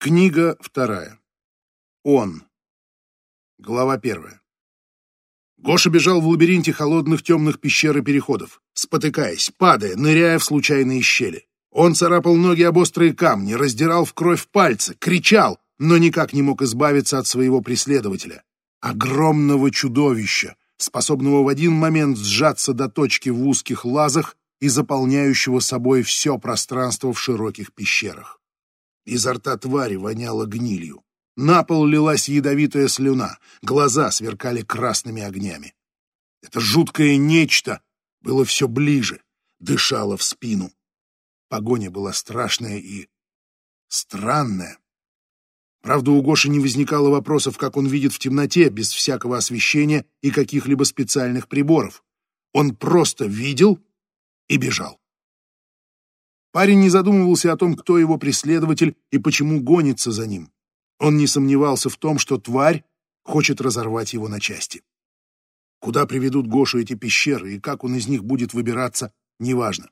Книга вторая. Он. Глава первая. Гоша бежал в лабиринте холодных темных пещер и переходов, спотыкаясь, падая, ныряя в случайные щели. Он царапал ноги об острые камни, раздирал в кровь пальцы, кричал, но никак не мог избавиться от своего преследователя. Огромного чудовища, способного в один момент сжаться до точки в узких лазах и заполняющего собой все пространство в широких пещерах. Изо рта твари воняло гнилью. На пол лилась ядовитая слюна, глаза сверкали красными огнями. Это жуткое нечто было все ближе, дышало в спину. Погоня была страшная и странная. Правда, у Гоши не возникало вопросов, как он видит в темноте, без всякого освещения и каких-либо специальных приборов. Он просто видел и бежал. Парень не задумывался о том, кто его преследователь и почему гонится за ним. Он не сомневался в том, что тварь хочет разорвать его на части. Куда приведут Гошу эти пещеры и как он из них будет выбираться, неважно.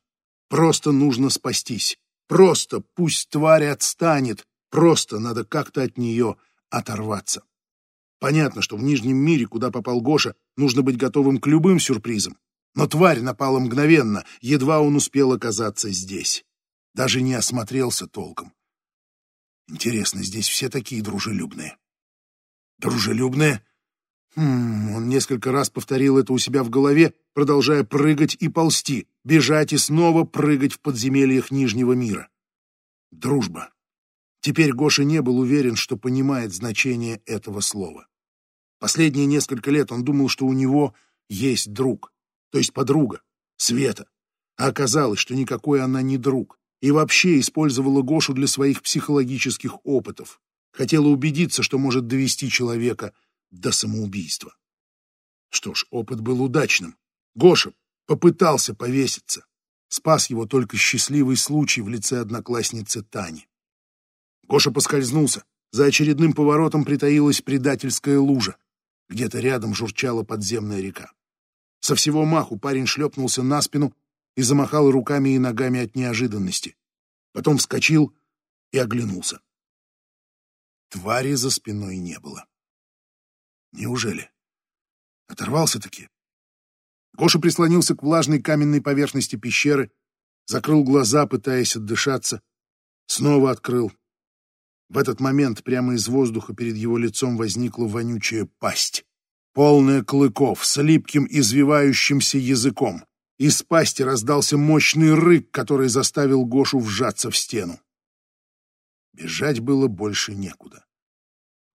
Просто нужно спастись. Просто пусть тварь отстанет. Просто надо как-то от нее оторваться. Понятно, что в Нижнем мире, куда попал Гоша, нужно быть готовым к любым сюрпризам. Но тварь напала мгновенно, едва он успел оказаться здесь. Даже не осмотрелся толком. Интересно, здесь все такие дружелюбные. Дружелюбные? Хм, он несколько раз повторил это у себя в голове, продолжая прыгать и ползти, бежать и снова прыгать в подземельях Нижнего мира. Дружба. Теперь Гоша не был уверен, что понимает значение этого слова. Последние несколько лет он думал, что у него есть друг то есть подруга, Света. А оказалось, что никакой она не друг, и вообще использовала Гошу для своих психологических опытов. Хотела убедиться, что может довести человека до самоубийства. Что ж, опыт был удачным. Гоша попытался повеситься. Спас его только счастливый случай в лице одноклассницы Тани. Гоша поскользнулся. За очередным поворотом притаилась предательская лужа. Где-то рядом журчала подземная река. Со всего маху парень шлепнулся на спину и замахал руками и ногами от неожиданности. Потом вскочил и оглянулся. Твари за спиной не было. Неужели? Оторвался-таки? Гоша прислонился к влажной каменной поверхности пещеры, закрыл глаза, пытаясь отдышаться, снова открыл. В этот момент прямо из воздуха перед его лицом возникла вонючая пасть полная клыков, с липким извивающимся языком. Из пасти раздался мощный рык, который заставил Гошу вжаться в стену. Бежать было больше некуда.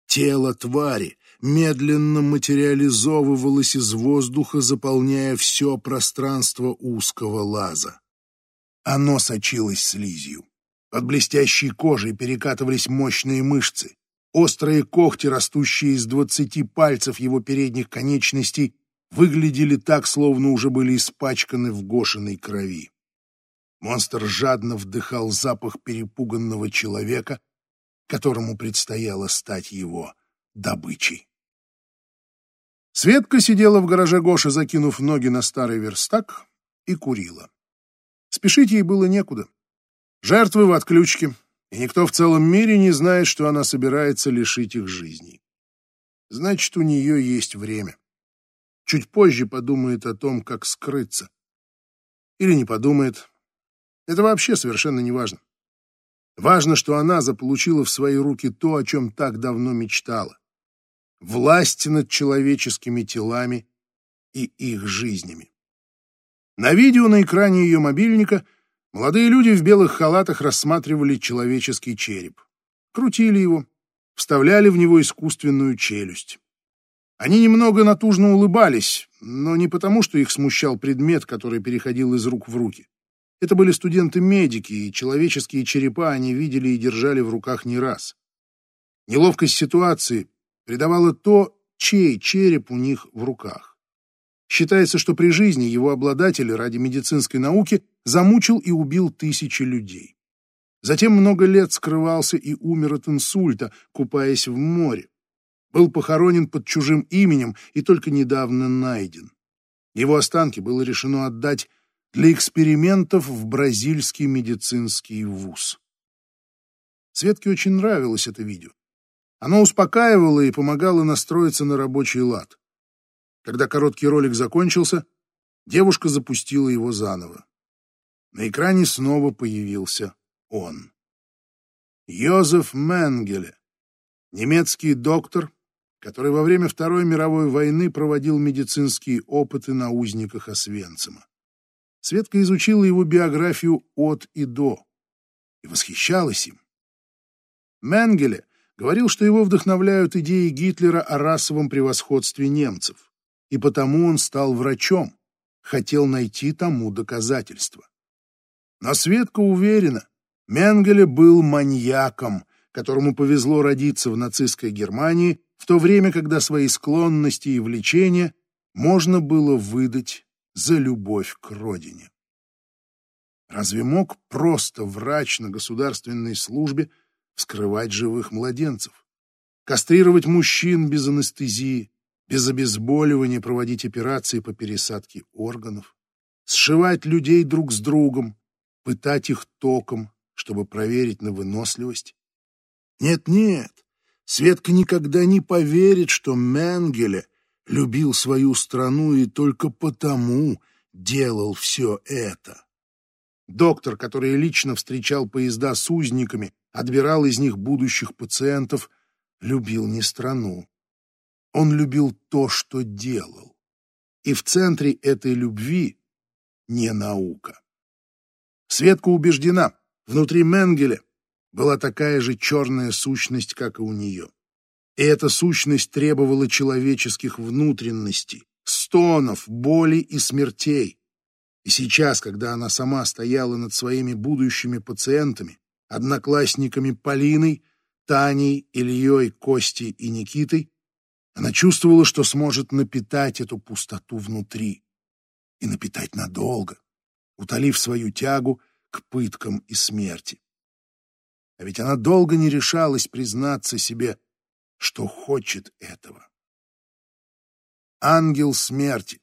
Тело твари медленно материализовывалось из воздуха, заполняя все пространство узкого лаза. Оно сочилось слизью. Под блестящей кожей перекатывались мощные мышцы. Острые когти, растущие из двадцати пальцев его передних конечностей, выглядели так, словно уже были испачканы в гошиной крови. Монстр жадно вдыхал запах перепуганного человека, которому предстояло стать его добычей. Светка сидела в гараже Гоши, закинув ноги на старый верстак, и курила. Спешить ей было некуда. Жертвы в отключке, и никто в целом мире не знает, что она собирается лишить их жизней. Значит, у нее есть время. Чуть позже подумает о том, как скрыться. Или не подумает. Это вообще совершенно не важно. Важно, что она заполучила в свои руки то, о чем так давно мечтала. Власть над человеческими телами и их жизнями. На видео на экране ее мобильника — Молодые люди в белых халатах рассматривали человеческий череп. Крутили его, вставляли в него искусственную челюсть. Они немного натужно улыбались, но не потому, что их смущал предмет, который переходил из рук в руки. Это были студенты-медики, и человеческие черепа они видели и держали в руках не раз. Неловкость ситуации придавала то, чей череп у них в руках. Считается, что при жизни его обладатель ради медицинской науки замучил и убил тысячи людей. Затем много лет скрывался и умер от инсульта, купаясь в море. Был похоронен под чужим именем и только недавно найден. Его останки было решено отдать для экспериментов в бразильский медицинский вуз. Светке очень нравилось это видео. Оно успокаивало и помогало настроиться на рабочий лад. Когда короткий ролик закончился, девушка запустила его заново. На экране снова появился он. Йозеф Менгеле, немецкий доктор, который во время Второй мировой войны проводил медицинские опыты на узниках Освенцима. Светка изучила его биографию от и до и восхищалась им. Менгеле говорил, что его вдохновляют идеи Гитлера о расовом превосходстве немцев, и потому он стал врачом, хотел найти тому доказательства. Но Светка уверена, Менгеле был маньяком, которому повезло родиться в нацистской Германии в то время, когда свои склонности и влечения можно было выдать за любовь к родине. Разве мог просто врач на государственной службе вскрывать живых младенцев, кастрировать мужчин без анестезии, без обезболивания проводить операции по пересадке органов, сшивать людей друг с другом, пытать их током, чтобы проверить на выносливость? Нет-нет, Светка никогда не поверит, что Менгеле любил свою страну и только потому делал все это. Доктор, который лично встречал поезда с узниками, отбирал из них будущих пациентов, любил не страну. Он любил то, что делал. И в центре этой любви не наука. Светка убеждена, внутри Менгеля была такая же черная сущность, как и у нее. И эта сущность требовала человеческих внутренностей, стонов, боли и смертей. И сейчас, когда она сама стояла над своими будущими пациентами, одноклассниками Полиной, Таней, Ильей, Костей и Никитой, она чувствовала, что сможет напитать эту пустоту внутри. И напитать надолго, утолив свою тягу к пыткам и смерти. А ведь она долго не решалась признаться себе, что хочет этого. Ангел смерти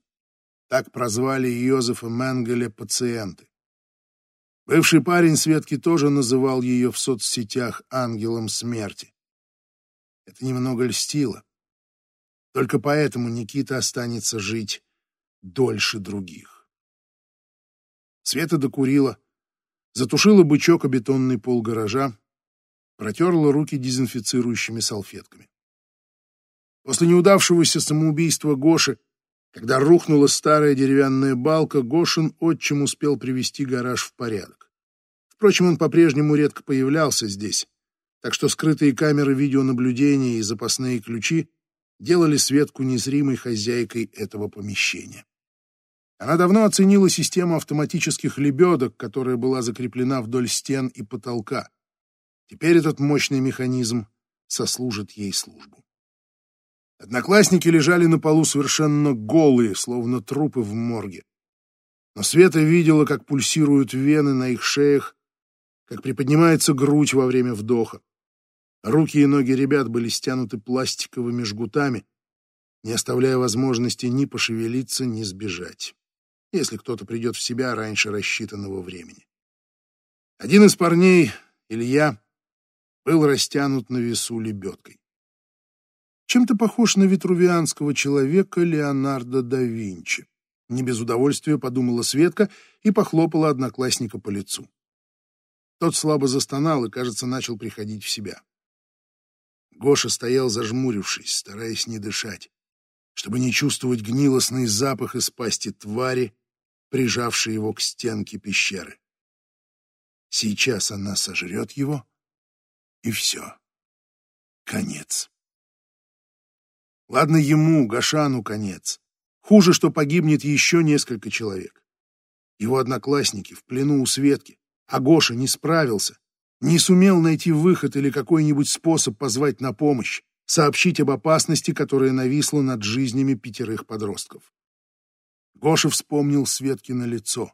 так прозвали Йозефа Менгеля пациенты. Бывший парень Светки тоже называл ее в соцсетях ангелом смерти. Это немного льстило. Только поэтому Никита останется жить дольше других. Света докурила, затушила бычок о бетонный пол гаража, протерла руки дезинфицирующими салфетками. После неудавшегося самоубийства Гоши когда рухнула старая деревянная балка, Гошин отчим успел привести гараж в порядок. Впрочем, он по-прежнему редко появлялся здесь, так что скрытые камеры видеонаблюдения и запасные ключи делали Светку незримой хозяйкой этого помещения. Она давно оценила систему автоматических лебедок, которая была закреплена вдоль стен и потолка. Теперь этот мощный механизм сослужит ей службу. Одноклассники лежали на полу совершенно голые, словно трупы в морге. Но Света видела, как пульсируют вены на их шеях, как приподнимается грудь во время вдоха. Руки и ноги ребят были стянуты пластиковыми жгутами, не оставляя возможности ни пошевелиться, ни сбежать, если кто-то придет в себя раньше рассчитанного времени. Один из парней, Илья, был растянут на весу лебедкой чем-то похож на витрувианского человека Леонардо да Винчи. Не без удовольствия подумала Светка и похлопала одноклассника по лицу. Тот слабо застонал и, кажется, начал приходить в себя. Гоша стоял зажмурившись, стараясь не дышать, чтобы не чувствовать гнилостный запах из пасти твари, прижавшей его к стенке пещеры. Сейчас она сожрет его, и все. Конец. Ладно ему, Гашану, конец. Хуже, что погибнет еще несколько человек. Его одноклассники в плену у Светки, а Гоша не справился, не сумел найти выход или какой-нибудь способ позвать на помощь, сообщить об опасности, которая нависла над жизнями пятерых подростков. Гоша вспомнил Светкино лицо.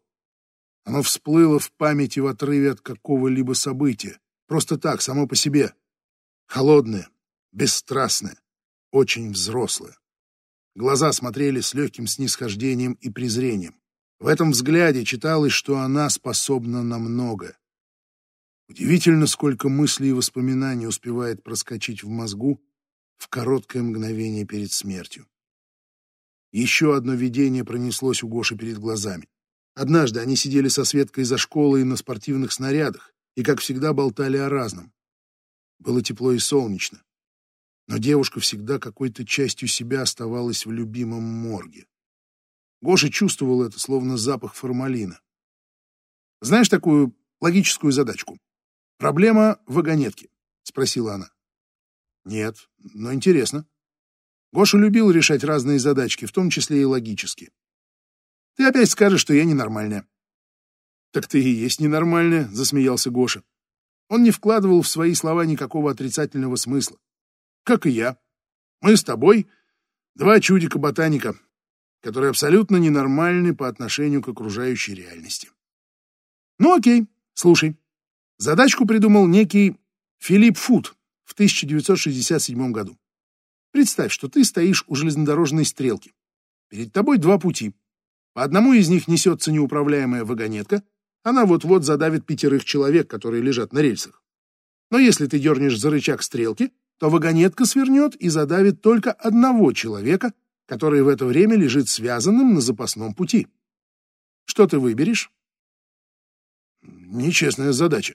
Оно всплыло в памяти в отрыве от какого-либо события, просто так, само по себе. Холодное, бесстрастное, очень взрослая. Глаза смотрели с легким снисхождением и презрением. В этом взгляде читалось, что она способна на многое. Удивительно, сколько мыслей и воспоминаний успевает проскочить в мозгу в короткое мгновение перед смертью. Еще одно видение пронеслось у Гоши перед глазами. Однажды они сидели со Светкой за школой на спортивных снарядах и, как всегда, болтали о разном. Было тепло и солнечно, но девушка всегда какой-то частью себя оставалась в любимом морге. Гоша чувствовал это, словно запах формалина. Знаешь такую логическую задачку? Проблема в вагонетке, спросила она. Нет, но интересно. Гоша любил решать разные задачки, в том числе и логические. Ты опять скажешь, что я ненормальная. Так ты и есть ненормальная, засмеялся Гоша. Он не вкладывал в свои слова никакого отрицательного смысла. Как и я. Мы с тобой два чудика-ботаника, которые абсолютно ненормальны по отношению к окружающей реальности. Ну окей, слушай. Задачку придумал некий Филипп Фуд в 1967 году. Представь, что ты стоишь у железнодорожной стрелки. Перед тобой два пути. По одному из них несется неуправляемая вагонетка, она вот-вот задавит пятерых человек, которые лежат на рельсах. Но если ты дернешь за рычаг стрелки, то вагонетка свернет и задавит только одного человека, который в это время лежит связанным на запасном пути. Что ты выберешь? Нечестная задача.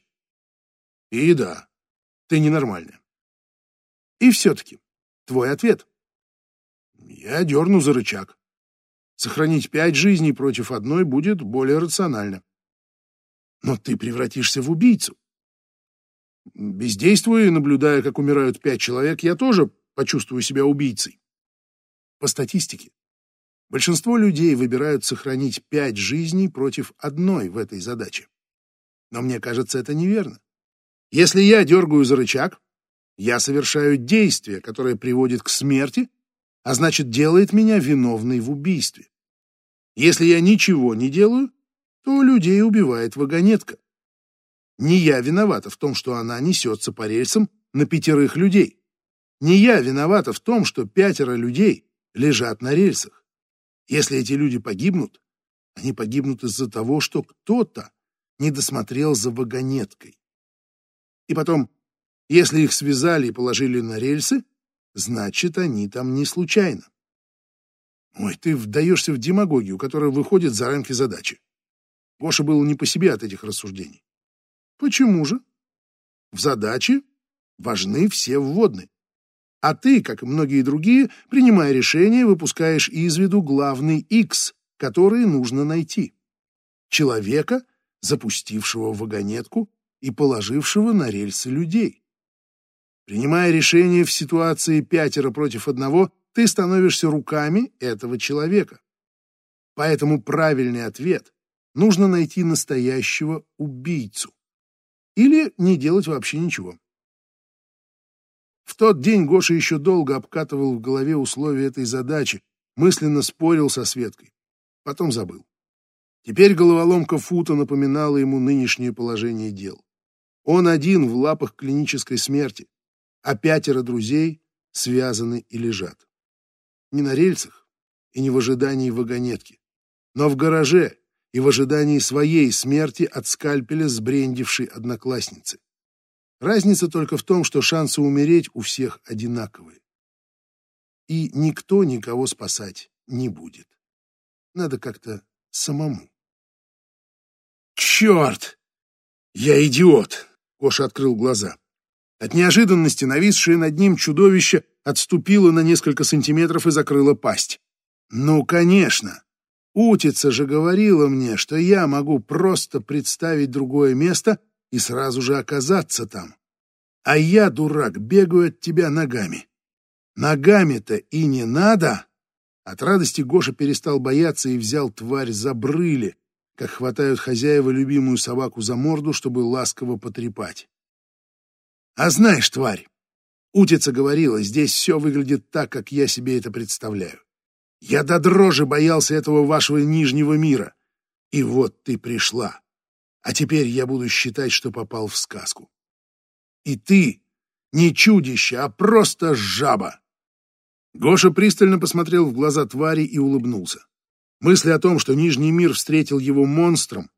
И да, ты ненормальная. И все-таки, твой ответ. Я дерну за рычаг. Сохранить пять жизней против одной будет более рационально. Но ты превратишься в убийцу. Бездействуя и наблюдая, как умирают пять человек, я тоже почувствую себя убийцей. По статистике, большинство людей выбирают сохранить пять жизней против одной в этой задаче. Но мне кажется, это неверно. Если я дергаю за рычаг, я совершаю действие, которое приводит к смерти, а значит, делает меня виновной в убийстве. Если я ничего не делаю, то людей убивает вагонетка. Не я виновата в том, что она несется по рельсам на пятерых людей. Не я виновата в том, что пятеро людей лежат на рельсах. Если эти люди погибнут, они погибнут из-за того, что кто-то не досмотрел за вагонеткой. И потом, если их связали и положили на рельсы, значит, они там не случайно. Ой, ты вдаешься в демагогию, которая выходит за рамки задачи. Гоша был не по себе от этих рассуждений. Почему же? В задаче важны все вводные. А ты, как и многие другие, принимая решение, выпускаешь из виду главный X, который нужно найти. Человека, запустившего вагонетку и положившего на рельсы людей. Принимая решение в ситуации пятеро против одного, ты становишься руками этого человека. Поэтому правильный ответ – нужно найти настоящего убийцу. Или не делать вообще ничего. В тот день Гоша еще долго обкатывал в голове условия этой задачи, мысленно спорил со Светкой. Потом забыл. Теперь головоломка Фута напоминала ему нынешнее положение дел. Он один в лапах клинической смерти, а пятеро друзей связаны и лежат. Не на рельсах и не в ожидании вагонетки, но в гараже и в ожидании своей смерти от скальпеля сбрендившей одноклассницы. Разница только в том, что шансы умереть у всех одинаковые. И никто никого спасать не будет. Надо как-то самому. «Черт! Я идиот!» — Коша открыл глаза. От неожиданности нависшее над ним чудовище отступило на несколько сантиметров и закрыло пасть. «Ну, конечно! Утица же говорила мне, что я могу просто представить другое место и сразу же оказаться там. А я, дурак, бегаю от тебя ногами. Ногами-то и не надо!» От радости Гоша перестал бояться и взял тварь за брыли, как хватают хозяева любимую собаку за морду, чтобы ласково потрепать. А знаешь, тварь, Утица говорила, здесь все выглядит так, как я себе это представляю. Я до дрожи боялся этого вашего нижнего мира. И вот ты пришла. А теперь я буду считать, что попал в сказку. И ты не чудище, а просто жаба. Гоша пристально посмотрел в глаза твари и улыбнулся. Мысли о том, что Нижний мир встретил его монстром,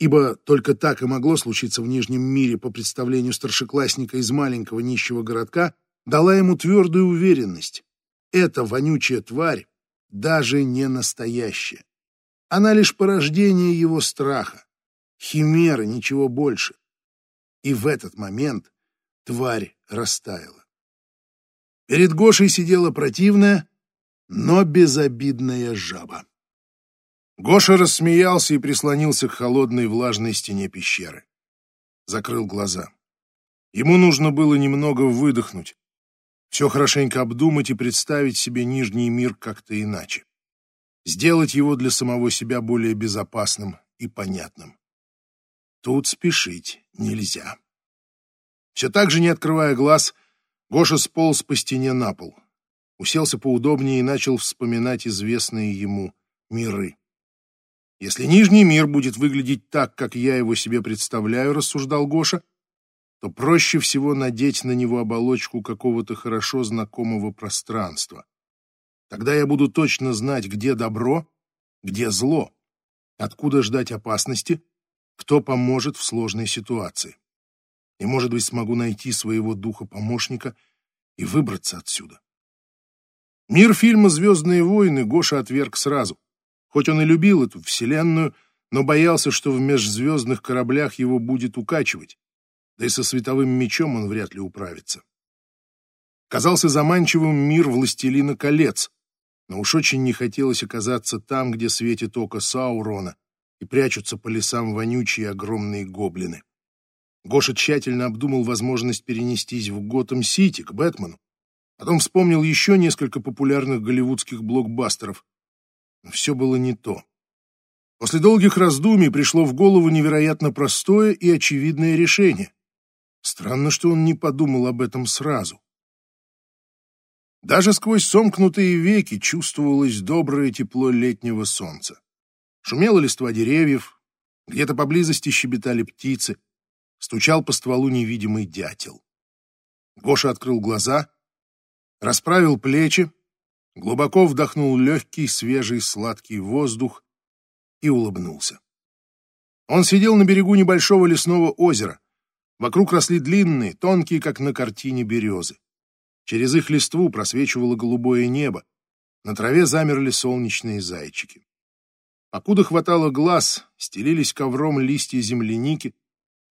ибо только так и могло случиться в Нижнем мире по представлению старшеклассника из маленького нищего городка, дала ему твердую уверенность. Эта вонючая тварь даже не настоящая. Она лишь порождение его страха, химера, ничего больше. И в этот момент тварь растаяла. Перед Гошей сидела противная, но безобидная жаба. Гоша рассмеялся и прислонился к холодной влажной стене пещеры. Закрыл глаза. Ему нужно было немного выдохнуть, все хорошенько обдумать и представить себе Нижний мир как-то иначе. Сделать его для самого себя более безопасным и понятным. Тут спешить нельзя. Все так же, не открывая глаз, Гоша сполз по стене на пол, уселся поудобнее и начал вспоминать известные ему миры. Если Нижний мир будет выглядеть так, как я его себе представляю, рассуждал Гоша, то проще всего надеть на него оболочку какого-то хорошо знакомого пространства. Тогда я буду точно знать, где добро, где зло, откуда ждать опасности, кто поможет в сложной ситуации. И, может быть, смогу найти своего духа-помощника и выбраться отсюда. Мир фильма «Звездные войны» Гоша отверг сразу. Хоть он и любил эту вселенную, но боялся, что в межзвездных кораблях его будет укачивать да и со световым мечом он вряд ли управится. Казался заманчивым мир «Властелина колец», но уж очень не хотелось оказаться там, где светит око Саурона и прячутся по лесам вонючие огромные гоблины. Гоша тщательно обдумал возможность перенестись в Готэм-Сити, к Бэтмену. Потом вспомнил еще несколько популярных голливудских блокбастеров. Все было не то. После долгих раздумий пришло в голову невероятно простое и очевидное решение. Странно, что он не подумал об этом сразу. Даже сквозь сомкнутые веки чувствовалось доброе тепло летнего солнца. Шумела листва деревьев, где-то поблизости щебетали птицы, стучал по стволу невидимый дятел. Гоша открыл глаза, расправил плечи, глубоко вдохнул легкий, свежий, сладкий воздух и улыбнулся. Он сидел на берегу небольшого лесного озера, Вокруг росли длинные, тонкие, как на картине, березы. Через их листву просвечивало голубое небо. На траве замерли солнечные зайчики. Покуда хватало глаз, стелились ковром листья земляники,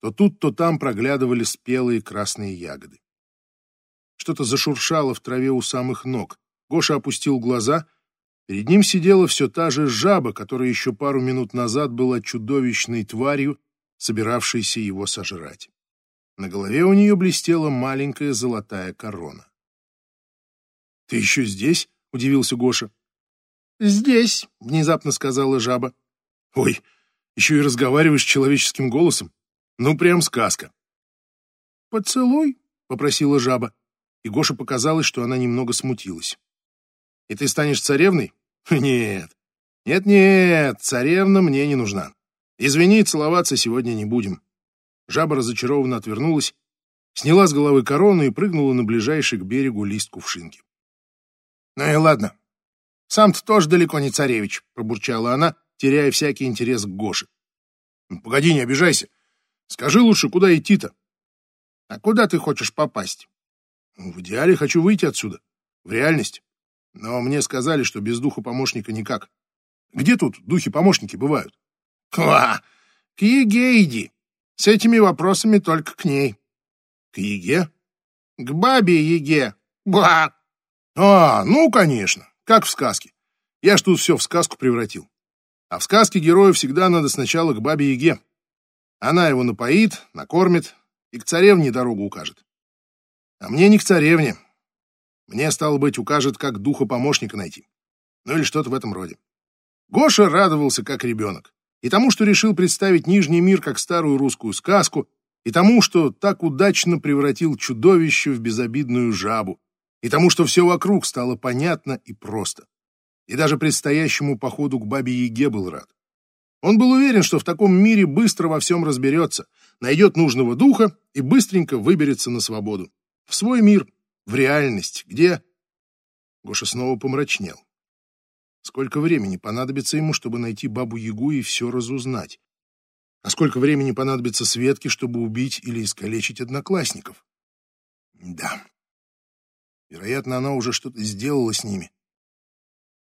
то тут, то там проглядывали спелые красные ягоды. Что-то зашуршало в траве у самых ног. Гоша опустил глаза. Перед ним сидела все та же жаба, которая еще пару минут назад была чудовищной тварью, собиравшейся его сожрать. На голове у нее блестела маленькая золотая корона. «Ты еще здесь?» — удивился Гоша. «Здесь», — внезапно сказала жаба. «Ой, еще и разговариваешь человеческим голосом? Ну, прям сказка». «Поцелуй», — попросила жаба, и Гоша показалось, что она немного смутилась. «И ты станешь царевной?» «Нет, нет-нет, царевна мне не нужна. Извини, целоваться сегодня не будем». Жаба разочарованно отвернулась, сняла с головы корону и прыгнула на ближайший к берегу лист кувшинки. «Ну и ладно. Сам-то тоже далеко не царевич», — пробурчала она, теряя всякий интерес к Гоше. «Ну, «Погоди, не обижайся. Скажи лучше, куда идти-то?» «А куда ты хочешь попасть?» «Ну, «В идеале хочу выйти отсюда, в реальность. Но мне сказали, что без духа-помощника никак. Где тут духи-помощники бывают?» «Ква! К Еге иди. С этими вопросами только к ней. К Еге? К бабе Еге. Ба! А, ну, конечно, как в сказке. Я ж тут все в сказку превратил. А в сказке герою всегда надо сначала к бабе Еге. Она его напоит, накормит и к царевне дорогу укажет. А мне не к царевне. Мне, стало быть, укажет, как духа помощника найти. Ну или что-то в этом роде. Гоша радовался, как ребенок и тому, что решил представить Нижний мир как старую русскую сказку, и тому, что так удачно превратил чудовище в безобидную жабу, и тому, что все вокруг стало понятно и просто. И даже предстоящему походу к Бабе-Яге был рад. Он был уверен, что в таком мире быстро во всем разберется, найдет нужного духа и быстренько выберется на свободу. В свой мир, в реальность, где... Гоша снова помрачнел. Сколько времени понадобится ему, чтобы найти бабу-ягу и все разузнать? А сколько времени понадобится Светке, чтобы убить или искалечить одноклассников? Да. Вероятно, она уже что-то сделала с ними.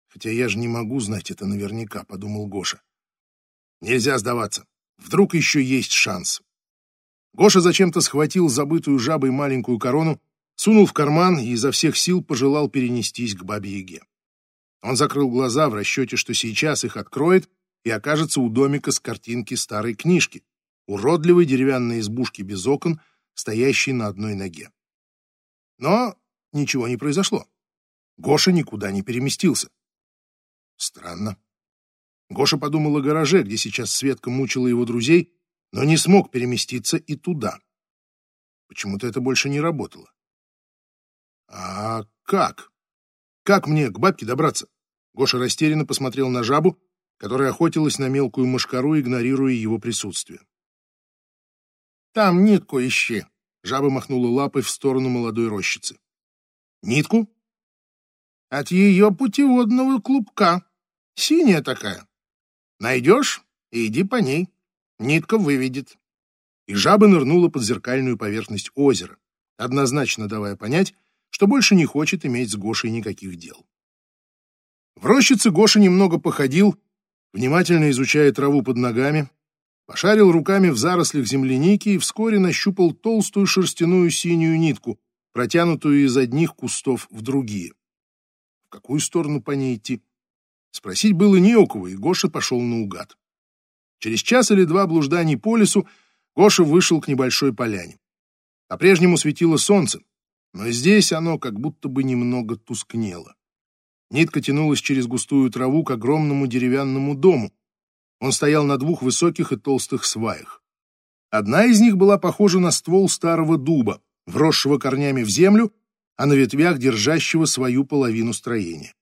Хотя я же не могу знать это наверняка, подумал Гоша. Нельзя сдаваться. Вдруг еще есть шанс. Гоша зачем-то схватил забытую жабой маленькую корону, сунул в карман и изо всех сил пожелал перенестись к бабе-яге. Он закрыл глаза в расчете, что сейчас их откроет и окажется у домика с картинки старой книжки, уродливой деревянной избушки без окон, стоящей на одной ноге. Но ничего не произошло. Гоша никуда не переместился. Странно. Гоша подумал о гараже, где сейчас Светка мучила его друзей, но не смог переместиться и туда. Почему-то это больше не работало. А как? Как мне к бабке добраться? Гоша растерянно посмотрел на жабу, которая охотилась на мелкую мошкару, игнорируя его присутствие. «Там нитку ищи!» — жаба махнула лапой в сторону молодой рощицы. «Нитку?» «От ее путеводного клубка. Синяя такая. Найдешь и иди по ней. Нитка выведет». И жаба нырнула под зеркальную поверхность озера, однозначно давая понять, что больше не хочет иметь с Гошей никаких дел. В рощице Гоша немного походил, внимательно изучая траву под ногами, пошарил руками в зарослях земляники и вскоре нащупал толстую шерстяную синюю нитку, протянутую из одних кустов в другие. В какую сторону по ней идти? Спросить было не у кого, и Гоша пошел наугад. Через час или два блужданий по лесу Гоша вышел к небольшой поляне. По-прежнему светило солнце, но здесь оно как будто бы немного тускнело. Нитка тянулась через густую траву к огромному деревянному дому. Он стоял на двух высоких и толстых сваях. Одна из них была похожа на ствол старого дуба, вросшего корнями в землю, а на ветвях держащего свою половину строения.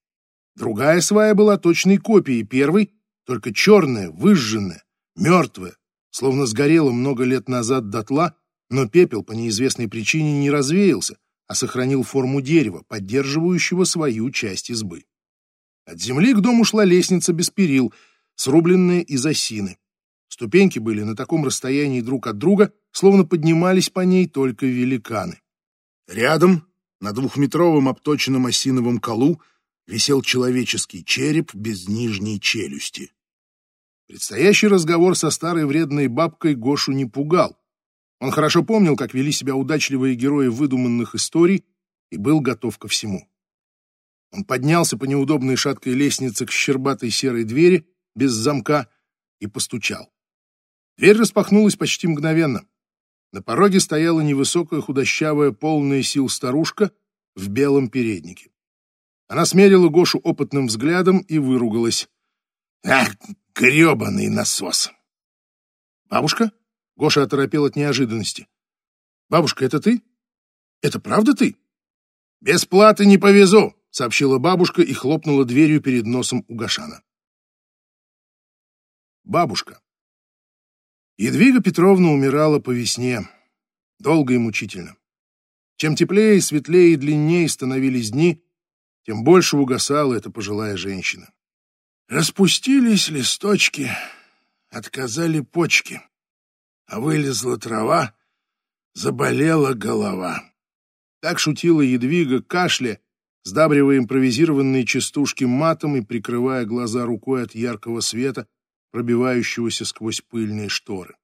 Другая свая была точной копией первой, только черная, выжженная, мертвая, словно сгорела много лет назад дотла, но пепел по неизвестной причине не развеялся, а сохранил форму дерева, поддерживающего свою часть избы. От земли к дому шла лестница без перил, срубленная из осины. Ступеньки были на таком расстоянии друг от друга, словно поднимались по ней только великаны. Рядом, на двухметровом обточенном осиновом колу, висел человеческий череп без нижней челюсти. Предстоящий разговор со старой вредной бабкой Гошу не пугал. Он хорошо помнил, как вели себя удачливые герои выдуманных историй и был готов ко всему. Он поднялся по неудобной шаткой лестнице к щербатой серой двери без замка и постучал. Дверь распахнулась почти мгновенно. На пороге стояла невысокая, худощавая, полная сил старушка в белом переднике. Она смерила Гошу опытным взглядом и выругалась. «Ах, гребаный насос!» «Бабушка?» Гоша оторопел от неожиданности. «Бабушка, это ты? Это правда ты?» «Без платы не повезу», — сообщила бабушка и хлопнула дверью перед носом у Гошана. Бабушка. Едвига Петровна умирала по весне, долго и мучительно. Чем теплее, светлее и длиннее становились дни, тем больше угасала эта пожилая женщина. Распустились листочки, отказали почки а вылезла трава, заболела голова. Так шутила Едвига, кашля, сдабривая импровизированные частушки матом и прикрывая глаза рукой от яркого света, пробивающегося сквозь пыльные шторы.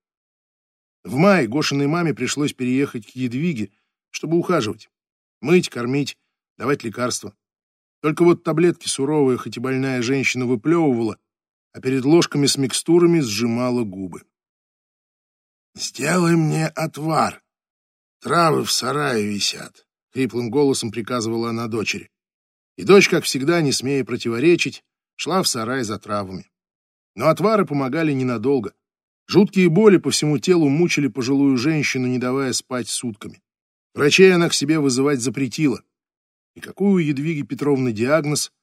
В мае Гошиной маме пришлось переехать к Едвиге, чтобы ухаживать, мыть, кормить, давать лекарства. Только вот таблетки суровая, хоть и больная женщина выплевывала, а перед ложками с микстурами сжимала губы. «Сделай мне отвар. Травы в сарае висят», — хриплым голосом приказывала она дочери. И дочь, как всегда, не смея противоречить, шла в сарай за травами. Но отвары помогали ненадолго. Жуткие боли по всему телу мучили пожилую женщину, не давая спать сутками. Врачей она к себе вызывать запретила. И какую у Едвиги Петровны диагноз,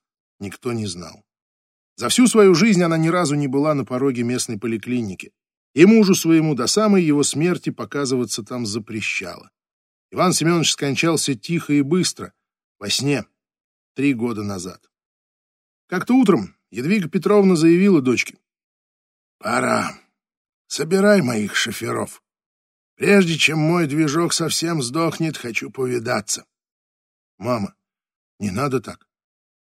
никто не знал. За всю свою жизнь она ни разу не была на пороге местной поликлиники и мужу своему до самой его смерти показываться там запрещало. Иван Семенович скончался тихо и быстро, во сне, три года назад. Как-то утром Едвига Петровна заявила дочке. «Пора. Собирай моих шоферов. Прежде чем мой движок совсем сдохнет, хочу повидаться. Мама, не надо так.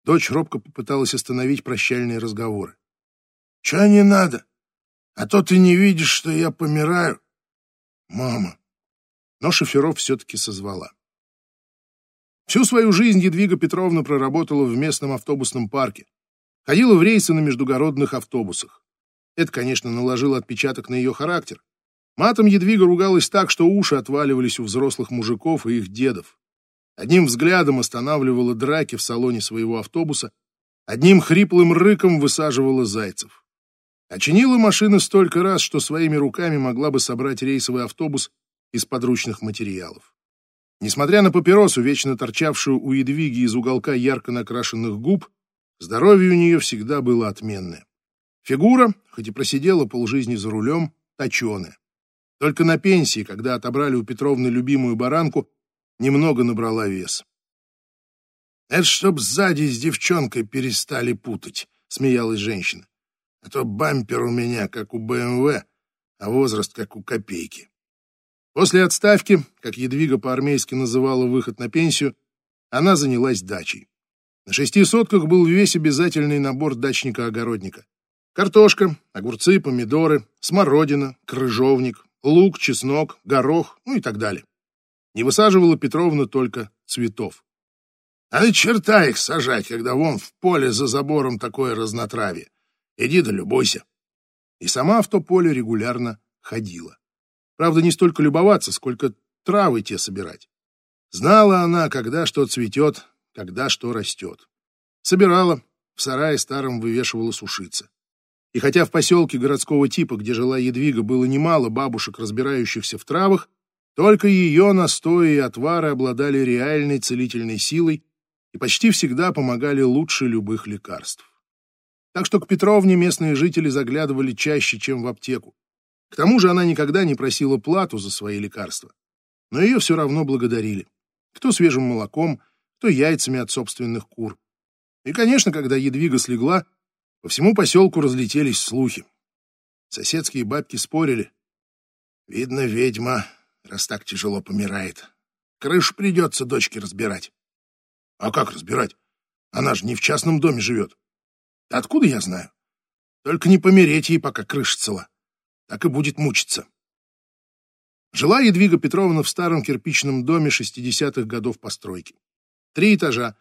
Дочь робко попыталась остановить прощальные разговоры. Чего не надо? А то ты не видишь, что я помираю. Мама. Но шоферов все-таки созвала. Всю свою жизнь Едвига Петровна проработала в местном автобусном парке. Ходила в рейсы на междугородных автобусах. Это, конечно, наложило отпечаток на ее характер. Матом Едвига ругалась так, что уши отваливались у взрослых мужиков и их дедов. Одним взглядом останавливала драки в салоне своего автобуса, одним хриплым рыком высаживала зайцев. Очинила машины столько раз, что своими руками могла бы собрать рейсовый автобус из подручных материалов. Несмотря на папиросу, вечно торчавшую у Едвиги из уголка ярко накрашенных губ, здоровье у нее всегда было отменное. Фигура, хоть и просидела полжизни за рулем, точеная. Только на пенсии, когда отобрали у Петровны любимую баранку, немного набрала вес. «Это чтоб сзади с девчонкой перестали путать», — смеялась женщина. «А то бампер у меня, как у БМВ, а возраст, как у копейки». После отставки, как Едвига по-армейски называла выход на пенсию, она занялась дачей. На шести сотках был весь обязательный набор дачника-огородника. Картошка, огурцы, помидоры, смородина, крыжовник, лук, чеснок, горох, ну и так далее. Не высаживала Петровна только цветов. А черта их сажать, когда вон в поле за забором такое разнотравье. Иди да любуйся. И сама в то поле регулярно ходила. Правда, не столько любоваться, сколько травы те собирать. Знала она, когда что цветет, когда что растет. Собирала, в сарае старом вывешивала сушиться. И хотя в поселке городского типа, где жила Едвига, было немало бабушек, разбирающихся в травах, только ее настои и отвары обладали реальной целительной силой и почти всегда помогали лучше любых лекарств. Так что к Петровне местные жители заглядывали чаще, чем в аптеку. К тому же она никогда не просила плату за свои лекарства. Но ее все равно благодарили. Кто свежим молоком, кто яйцами от собственных кур. И, конечно, когда Едвига слегла, по всему поселку разлетелись слухи. Соседские бабки спорили. Видно, ведьма, раз так тяжело помирает. Крышу придется дочке разбирать. А как разбирать? Она же не в частном доме живет. Откуда я знаю? Только не помереть ей, пока крыша цела так и будет мучиться. Жила Едвига Петровна в старом кирпичном доме 60-х годов постройки. Три этажа,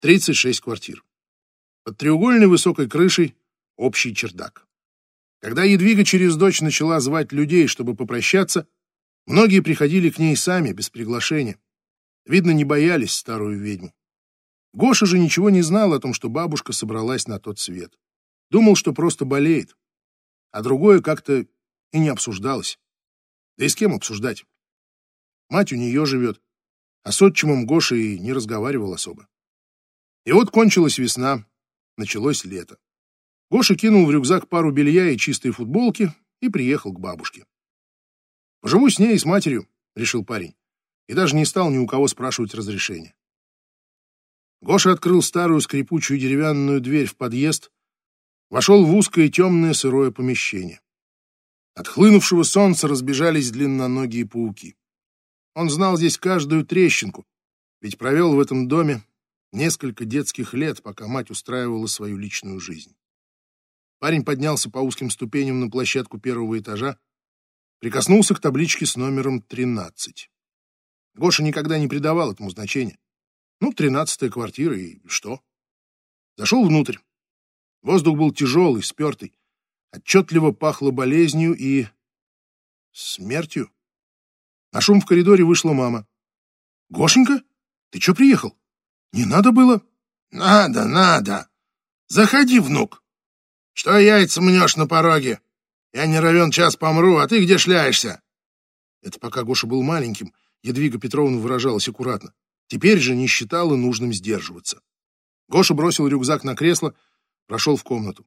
36 квартир. Под треугольной высокой крышей общий чердак. Когда Едвига через дочь начала звать людей, чтобы попрощаться, многие приходили к ней сами, без приглашения. Видно, не боялись старую ведьму. Гоша же ничего не знал о том, что бабушка собралась на тот свет. Думал, что просто болеет. А другое как-то и не обсуждалось. Да и с кем обсуждать? Мать у нее живет, а с отчимом Гоша и не разговаривал особо. И вот кончилась весна, началось лето. Гоша кинул в рюкзак пару белья и чистые футболки и приехал к бабушке. «Поживу с ней и с матерью», — решил парень, и даже не стал ни у кого спрашивать разрешения. Гоша открыл старую скрипучую деревянную дверь в подъезд, вошел в узкое темное сырое помещение. От хлынувшего солнца разбежались длинноногие пауки. Он знал здесь каждую трещинку, ведь провел в этом доме несколько детских лет, пока мать устраивала свою личную жизнь. Парень поднялся по узким ступеням на площадку первого этажа, прикоснулся к табличке с номером 13. Гоша никогда не придавал этому значения. Ну, тринадцатая квартира, и что? Зашел внутрь. Воздух был тяжелый, спертый. Отчетливо пахло болезнью и... смертью. На шум в коридоре вышла мама. «Гошенька, ты что приехал? Не надо было?» «Надо, надо. Заходи, внук. Что яйца мнешь на пороге? Я не равен час помру, а ты где шляешься?» Это пока Гоша был маленьким, Едвига Петровна выражалась аккуратно. Теперь же не считала нужным сдерживаться. Гоша бросил рюкзак на кресло, прошел в комнату.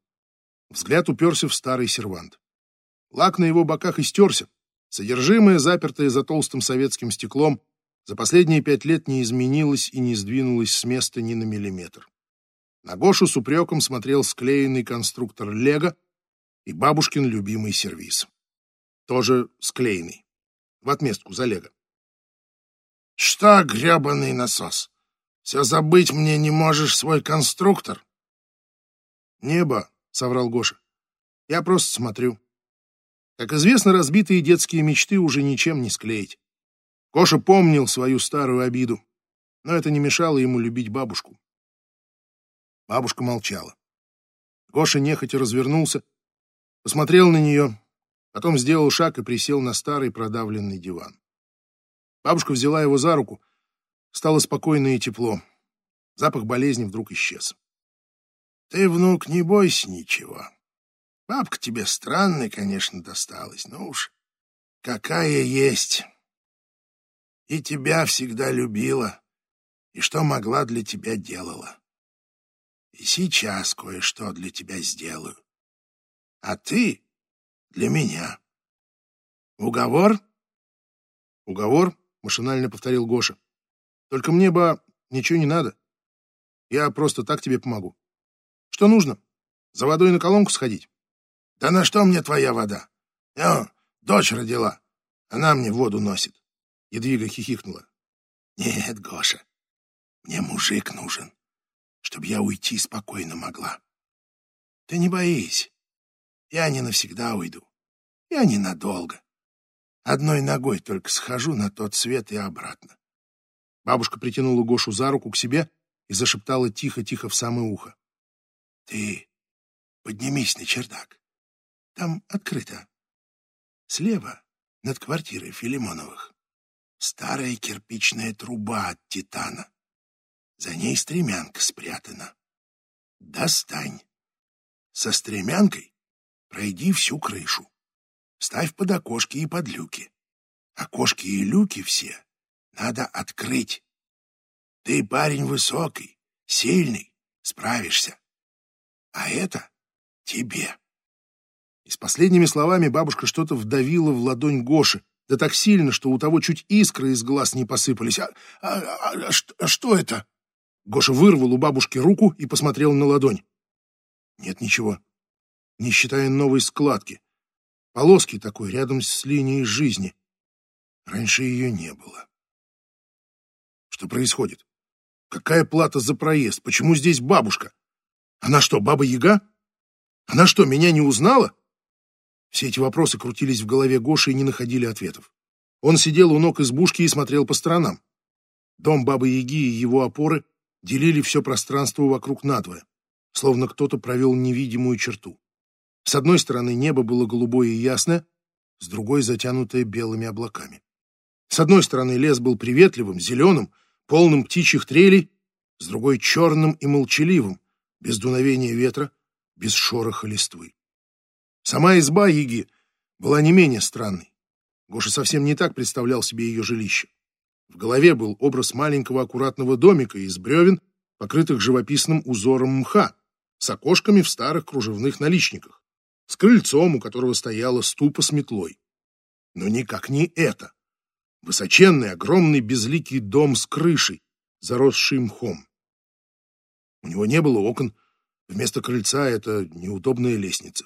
Взгляд уперся в старый сервант. Лак на его боках истерся. Содержимое, запертое за толстым советским стеклом, за последние пять лет не изменилось и не сдвинулось с места ни на миллиметр. На Гошу с упреком смотрел склеенный конструктор Лего и бабушкин любимый сервиз. тоже склеенный. В отместку за лего. Что, гребаный насос? Все забыть мне не можешь свой конструктор? Небо, соврал Гоша. Я просто смотрю. Как известно, разбитые детские мечты уже ничем не склеить. Гоша помнил свою старую обиду, но это не мешало ему любить бабушку. Бабушка молчала. Гоша нехотя развернулся, посмотрел на нее, потом сделал шаг и присел на старый продавленный диван. Бабушка взяла его за руку, стало спокойно и тепло. Запах болезни вдруг исчез. Ты, внук, не бойся ничего. Бабка тебе странная, конечно, досталась, но уж какая есть. И тебя всегда любила, и что могла для тебя делала. И сейчас кое-что для тебя сделаю. А ты для меня. Уговор? Уговор, машинально повторил Гоша. Только мне бы ничего не надо. Я просто так тебе помогу. Что нужно? За водой на колонку сходить? Да на что мне твоя вода? Я дочь родила. Она мне воду носит. Едвига хихикнула. Нет, Гоша, мне мужик нужен, чтобы я уйти спокойно могла. Ты не боись. Я не навсегда уйду. Я ненадолго. Одной ногой только схожу на тот свет и обратно. Бабушка притянула Гошу за руку к себе и зашептала тихо-тихо в самое ухо. Ты поднимись на чердак. Там открыто. Слева, над квартирой Филимоновых, старая кирпичная труба от титана. За ней стремянка спрятана. Достань. Со стремянкой пройди всю крышу. Ставь под окошки и под люки. Окошки и люки все надо открыть. Ты парень высокий, сильный, справишься. А это тебе. И с последними словами бабушка что-то вдавила в ладонь Гоши, да так сильно, что у того чуть искры из глаз не посыпались. А, а, а, а, что, а что это? Гоша вырвал у бабушки руку и посмотрел на ладонь. Нет ничего, не считая новой складки. Полоски такой рядом с линией жизни. Раньше ее не было. Что происходит? Какая плата за проезд? Почему здесь бабушка? Она что, баба-яга? Она что, меня не узнала? Все эти вопросы крутились в голове Гоши и не находили ответов. Он сидел у ног избушки и смотрел по сторонам. Дом бабы-яги и его опоры делили все пространство вокруг надвое, словно кто-то провел невидимую черту. С одной стороны небо было голубое и ясное, с другой — затянутое белыми облаками. С одной стороны лес был приветливым, зеленым, полным птичьих трелей, с другой — черным и молчаливым, без дуновения ветра, без шороха листвы. Сама изба Яги была не менее странной. Гоша совсем не так представлял себе ее жилище. В голове был образ маленького аккуратного домика из бревен, покрытых живописным узором мха, с окошками в старых кружевных наличниках с крыльцом, у которого стояла ступа с метлой. Но никак не это. Высоченный, огромный, безликий дом с крышей, заросший мхом. У него не было окон, вместо крыльца это неудобная лестница.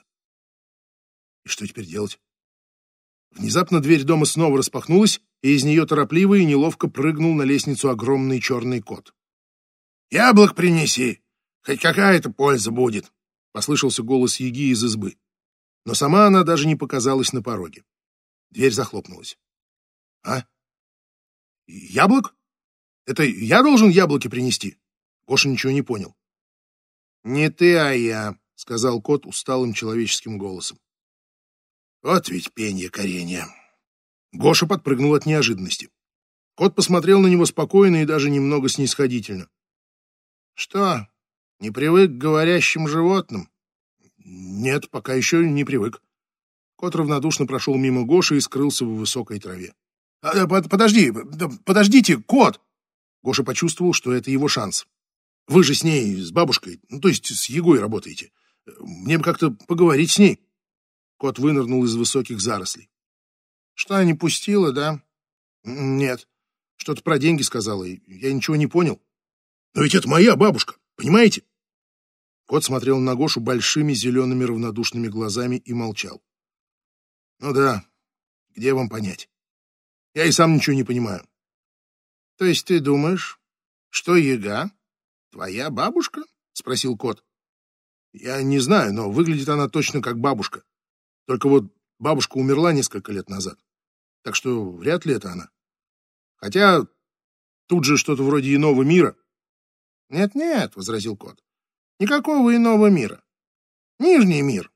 И что теперь делать? Внезапно дверь дома снова распахнулась, и из нее торопливо и неловко прыгнул на лестницу огромный черный кот. «Яблок принеси, хоть какая-то польза будет», — послышался голос Яги из избы но сама она даже не показалась на пороге. Дверь захлопнулась. «А? Яблок? Это я должен яблоки принести?» Гоша ничего не понял. «Не ты, а я», — сказал кот усталым человеческим голосом. «Вот ведь пенье коренья». Гоша подпрыгнул от неожиданности. Кот посмотрел на него спокойно и даже немного снисходительно. «Что, не привык к говорящим животным?» Нет, пока еще не привык. Кот равнодушно прошел мимо Гоши и скрылся в высокой траве. А, подожди, подождите, кот! Гоша почувствовал, что это его шанс. Вы же с ней, с бабушкой, ну, то есть с Егой работаете. Мне бы как-то поговорить с ней. Кот вынырнул из высоких зарослей. Что, не пустила, да? Нет. Что-то про деньги сказала, я ничего не понял. Но ведь это моя бабушка, понимаете? Кот смотрел на Гошу большими зелеными равнодушными глазами и молчал. Ну да, Где вам понять? Я и сам ничего не понимаю. То есть ты думаешь, что Яга твоя бабушка? Спросил кот. Я не знаю, но выглядит она точно как бабушка. Только вот бабушка умерла несколько лет назад. Так что вряд ли это она. Хотя тут же что-то вроде иного мира. «Нет-нет», — возразил кот, — «никакого иного мира. Нижний мир».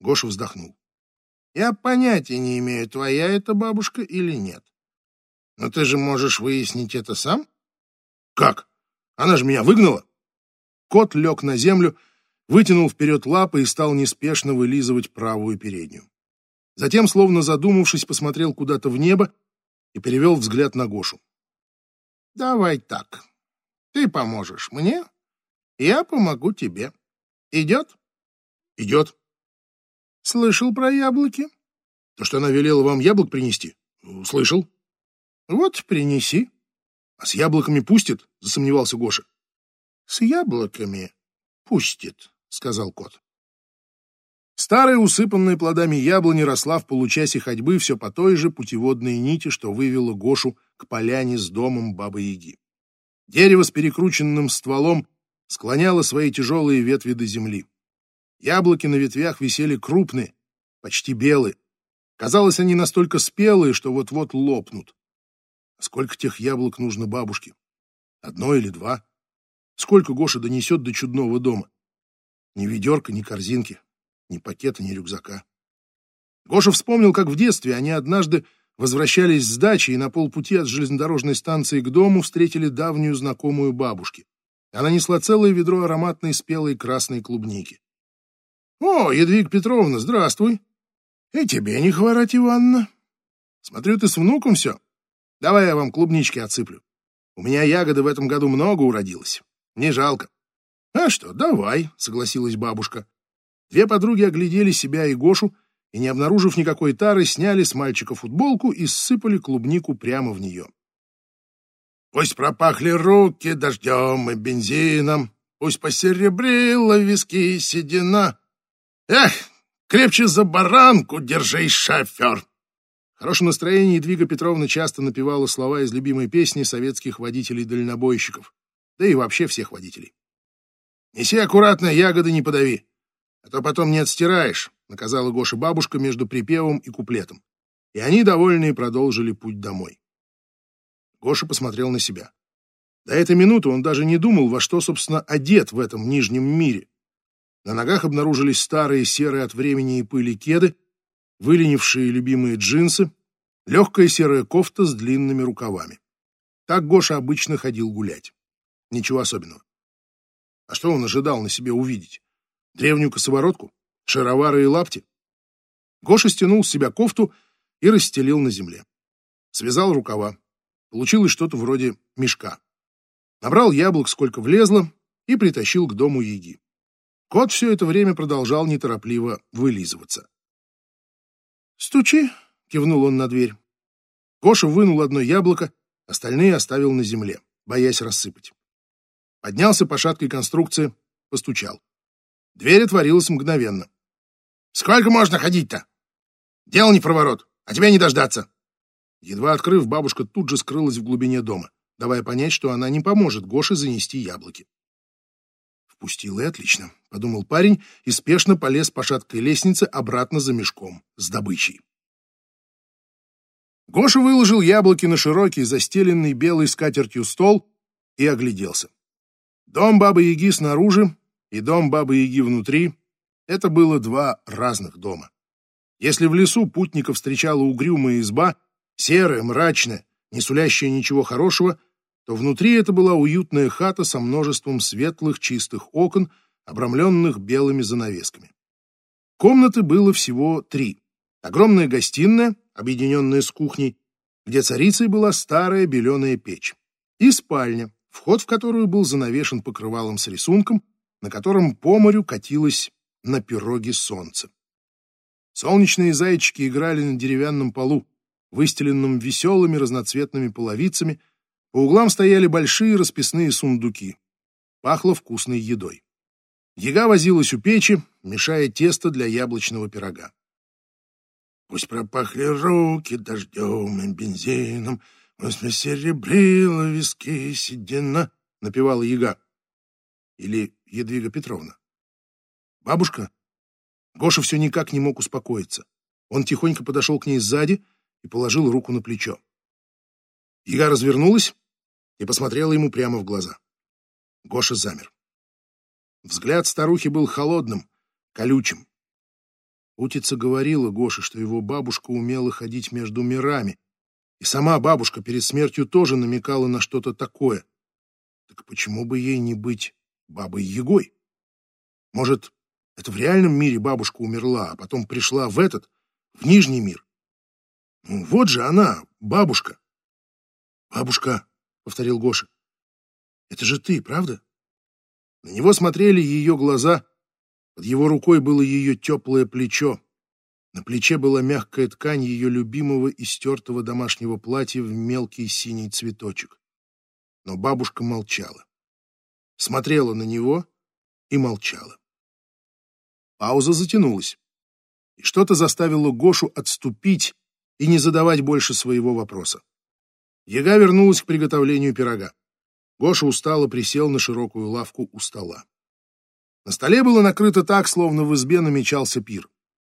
Гоша вздохнул. «Я понятия не имею, твоя это бабушка или нет. Но ты же можешь выяснить это сам?» «Как? Она же меня выгнала!» Кот лег на землю, вытянул вперед лапы и стал неспешно вылизывать правую переднюю. Затем, словно задумавшись, посмотрел куда-то в небо и перевел взгляд на Гошу. «Давай так. Ты поможешь мне, я помогу тебе. Идет?» «Идет». «Слышал про яблоки?» «То, что она велела вам яблок принести?» «Слышал». «Вот, принеси». «А с яблоками пустит?» — засомневался Гоша. «С яблоками пустит», — сказал кот. Старая, усыпанная плодами яблони, росла в получасе ходьбы все по той же путеводной нити, что вывела Гошу к поляне с домом Бабы-Яги. Дерево с перекрученным стволом склоняло свои тяжелые ветви до земли. Яблоки на ветвях висели крупные, почти белые. Казалось, они настолько спелые, что вот-вот лопнут. Сколько тех яблок нужно бабушке? Одно или два? Сколько Гоша донесет до чудного дома? Ни ведерка, ни корзинки, ни пакета, ни рюкзака. Гоша вспомнил, как в детстве они однажды возвращались с дачи и на полпути от железнодорожной станции к дому встретили давнюю знакомую бабушки. Она несла целое ведро ароматной спелой красной клубники. — О, Едвиг Петровна, здравствуй! — И тебе не хворать, Иванна. Смотрю, ты с внуком все. Давай я вам клубнички отсыплю. У меня ягоды в этом году много уродилось. Не жалко. — А что, давай, — согласилась бабушка. Две подруги оглядели себя и Гошу, и, не обнаружив никакой тары, сняли с мальчика футболку и ссыпали клубнику прямо в нее. Пусть пропахли руки дождем и бензином, пусть посеребрила виски седина. Эх, крепче за баранку держись, шофер! В хорошем настроении Двига Петровна часто напевала слова из любимой песни советских водителей-дальнобойщиков, да и вообще всех водителей. «Неси аккуратно, ягоды не подави, а то потом не отстираешь», — наказала Гоша бабушка между припевом и куплетом. И они, довольные, продолжили путь домой. Гоша посмотрел на себя. До этой минуты он даже не думал, во что, собственно, одет в этом нижнем мире. На ногах обнаружились старые серые от времени и пыли кеды, выленившие любимые джинсы, легкая серая кофта с длинными рукавами. Так Гоша обычно ходил гулять. Ничего особенного. А что он ожидал на себе увидеть? Древнюю косоворотку? Шаровары и лапти? Гоша стянул с себя кофту и расстелил на земле. Связал рукава. Получилось что-то вроде мешка. Набрал яблок, сколько влезло, и притащил к дому Яги. Кот все это время продолжал неторопливо вылизываться. «Стучи!» — кивнул он на дверь. Гоша вынул одно яблоко, остальные оставил на земле, боясь рассыпать. Поднялся по шаткой конструкции, постучал. Дверь отворилась мгновенно. «Сколько можно ходить-то? Дело не проворот, а тебя не дождаться!» Едва открыв, бабушка тут же скрылась в глубине дома, давая понять, что она не поможет Гоше занести яблоки. «Впустил и отлично», — подумал парень и спешно полез по шаткой лестнице обратно за мешком с добычей. Гоша выложил яблоки на широкий, застеленный белой скатертью стол и огляделся. Дом Бабы-Яги снаружи и дом Бабы-Яги внутри — это было два разных дома. Если в лесу путников встречала угрюмая изба — серая, мрачная, не сулящая ничего хорошего, то внутри это была уютная хата со множеством светлых чистых окон, обрамленных белыми занавесками. Комнаты было всего три. Огромная гостиная, объединенная с кухней, где царицей была старая беленая печь, и спальня, вход в которую был занавешен покрывалом с рисунком, на котором по морю катилось на пироге солнце. Солнечные зайчики играли на деревянном полу, выстеленном веселыми разноцветными половицами, по углам стояли большие расписные сундуки. Пахло вкусной едой. Яга возилась у печи, мешая тесто для яблочного пирога. Пусть пропахли руки дождем и бензином, Пусть серебрила виски седина, — напевала яга. Или Едвига Петровна. Бабушка? Гоша все никак не мог успокоиться. Он тихонько подошел к ней сзади и положил руку на плечо. Яга развернулась и посмотрела ему прямо в глаза. Гоша замер. Взгляд старухи был холодным, колючим. Утица говорила Гоше, что его бабушка умела ходить между мирами, и сама бабушка перед смертью тоже намекала на что-то такое. Так почему бы ей не быть бабой-ягой? Может, это в реальном мире бабушка умерла, а потом пришла в этот, в Нижний мир? Вот же она, бабушка. Бабушка, — повторил Гоша, — это же ты, правда? На него смотрели ее глаза, под его рукой было ее теплое плечо. На плече была мягкая ткань ее любимого и стертого домашнего платья в мелкий синий цветочек. Но бабушка молчала. Смотрела на него и молчала. Пауза затянулась. И что-то заставило Гошу отступить и не задавать больше своего вопроса. Яга вернулась к приготовлению пирога. Гоша устало присел на широкую лавку у стола. На столе было накрыто так, словно в избе намечался пир.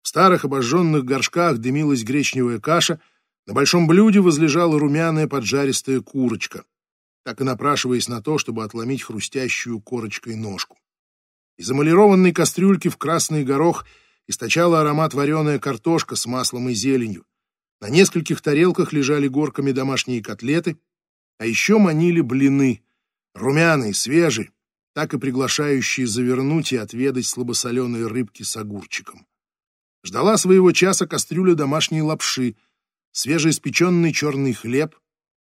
В старых обожженных горшках дымилась гречневая каша, на большом блюде возлежала румяная поджаристая курочка, так и напрашиваясь на то, чтобы отломить хрустящую корочкой ножку. Из эмалированной кастрюльки в красный горох источала аромат вареная картошка с маслом и зеленью. На нескольких тарелках лежали горками домашние котлеты, а еще манили блины, румяные, свежие, так и приглашающие завернуть и отведать слабосоленые рыбки с огурчиком. Ждала своего часа кастрюля домашней лапши, свежеиспеченный черный хлеб,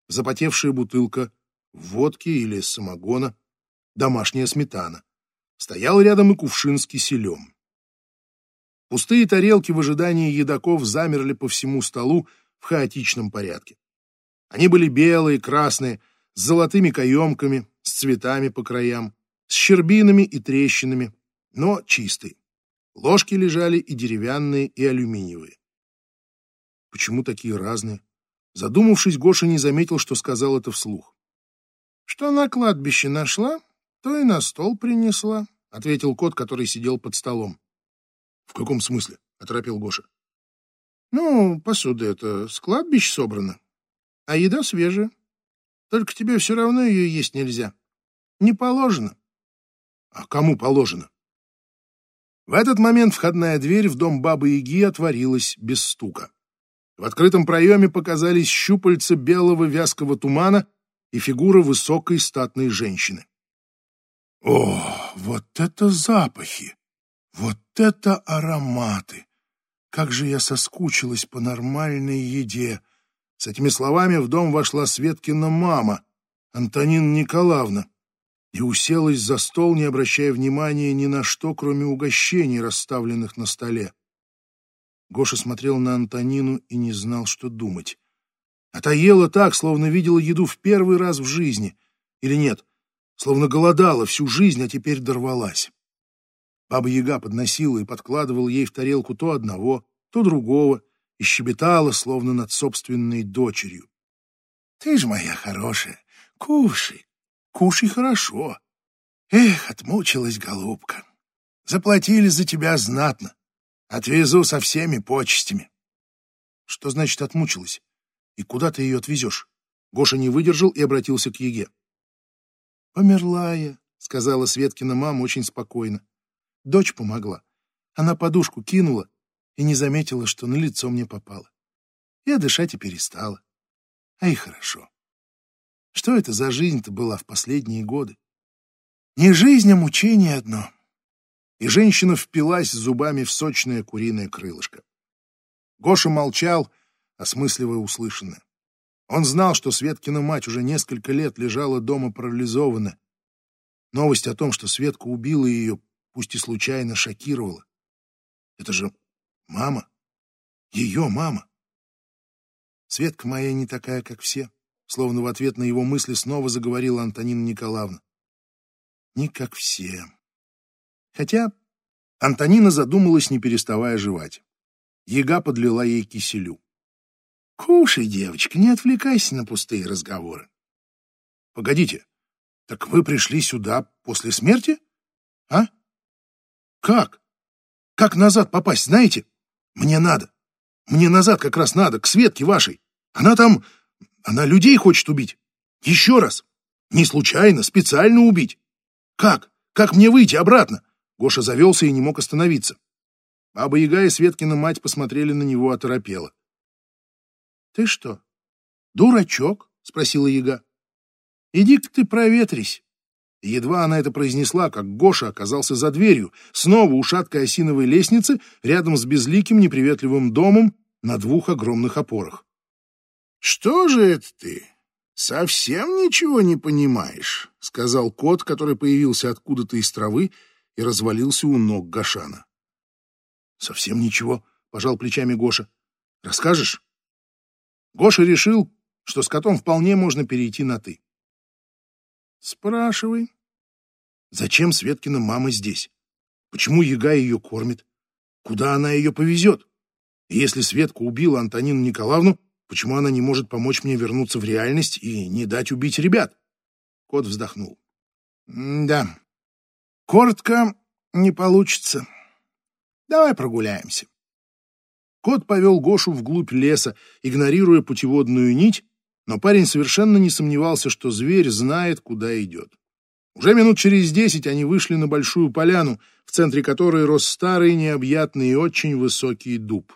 запотевшая бутылка водки или самогона, домашняя сметана. Стоял рядом и кувшин с киселем. Пустые тарелки в ожидании едоков замерли по всему столу в хаотичном порядке. Они были белые, красные, с золотыми каемками, с цветами по краям, с щербинами и трещинами, но чистые. Ложки лежали и деревянные, и алюминиевые. Почему такие разные? Задумавшись, Гоша не заметил, что сказал это вслух. «Что на кладбище нашла, то и на стол принесла», — ответил кот, который сидел под столом. «В каком смысле?» — оторопил Гоша. «Ну, посуда это с кладбищ собрана, а еда свежая. Только тебе все равно ее есть нельзя. Не положено». «А кому положено?» В этот момент входная дверь в дом Бабы-Яги отворилась без стука. В открытом проеме показались щупальца белого вязкого тумана и фигура высокой статной женщины. О, вот это запахи! Вот это ароматы! Как же я соскучилась по нормальной еде! С этими словами в дом вошла Светкина мама, Антонина Николаевна и уселась за стол, не обращая внимания ни на что, кроме угощений, расставленных на столе. Гоша смотрел на Антонину и не знал, что думать. А та ела так, словно видела еду в первый раз в жизни. Или нет, словно голодала всю жизнь, а теперь дорвалась. Баба-яга подносила и подкладывала ей в тарелку то одного, то другого, и щебетала, словно над собственной дочерью. — Ты ж моя хорошая, кушай, Кушай хорошо. Эх, отмучилась голубка. Заплатили за тебя знатно. Отвезу со всеми почестями. Что значит отмучилась? И куда ты ее отвезешь? Гоша не выдержал и обратился к Еге. Померла я, сказала Светкина мама очень спокойно. Дочь помогла. Она подушку кинула и не заметила, что на лицо мне попало. Я дышать и перестала. А и хорошо. Что это за жизнь-то была в последние годы? Не жизнь, а мучение одно. И женщина впилась зубами в сочное куриное крылышко. Гоша молчал, осмысливая услышанное. Он знал, что Светкина мать уже несколько лет лежала дома парализованная. Новость о том, что Светка убила ее, пусть и случайно, шокировала. Это же мама. Ее мама. Светка моя не такая, как все. Словно в ответ на его мысли снова заговорила Антонина Николаевна. Не как все. Хотя Антонина задумалась, не переставая жевать. Яга подлила ей киселю. Кушай, девочка, не отвлекайся на пустые разговоры. Погодите, так вы пришли сюда после смерти? А? Как? Как назад попасть, знаете? Мне надо. Мне назад как раз надо, к Светке вашей. Она там... Она людей хочет убить. Еще раз. Не случайно, специально убить. Как? Как мне выйти обратно? Гоша завелся и не мог остановиться. Баба Яга и Светкина мать посмотрели на него оторопело. — Ты что, дурачок? — спросила Яга. — Иди-ка ты проветрись. Едва она это произнесла, как Гоша оказался за дверью, снова у шаткой осиновой лестницы, рядом с безликим неприветливым домом на двух огромных опорах. — Что же это ты? Совсем ничего не понимаешь, — сказал кот, который появился откуда-то из травы и развалился у ног Гашана. — Совсем ничего, — пожал плечами Гоша. — Расскажешь? Гоша решил, что с котом вполне можно перейти на «ты». Спрашивай. Зачем Светкина мама здесь? Почему Яга ее кормит? Куда она ее повезет? И если Светка убила Антонину Николаевну, почему она не может помочь мне вернуться в реальность и не дать убить ребят? Кот вздохнул. да, коротко не получится. Давай прогуляемся. Кот повел Гошу вглубь леса, игнорируя путеводную нить, но парень совершенно не сомневался, что зверь знает, куда идет. Уже минут через десять они вышли на большую поляну, в центре которой рос старый, необъятный и очень высокий дуб.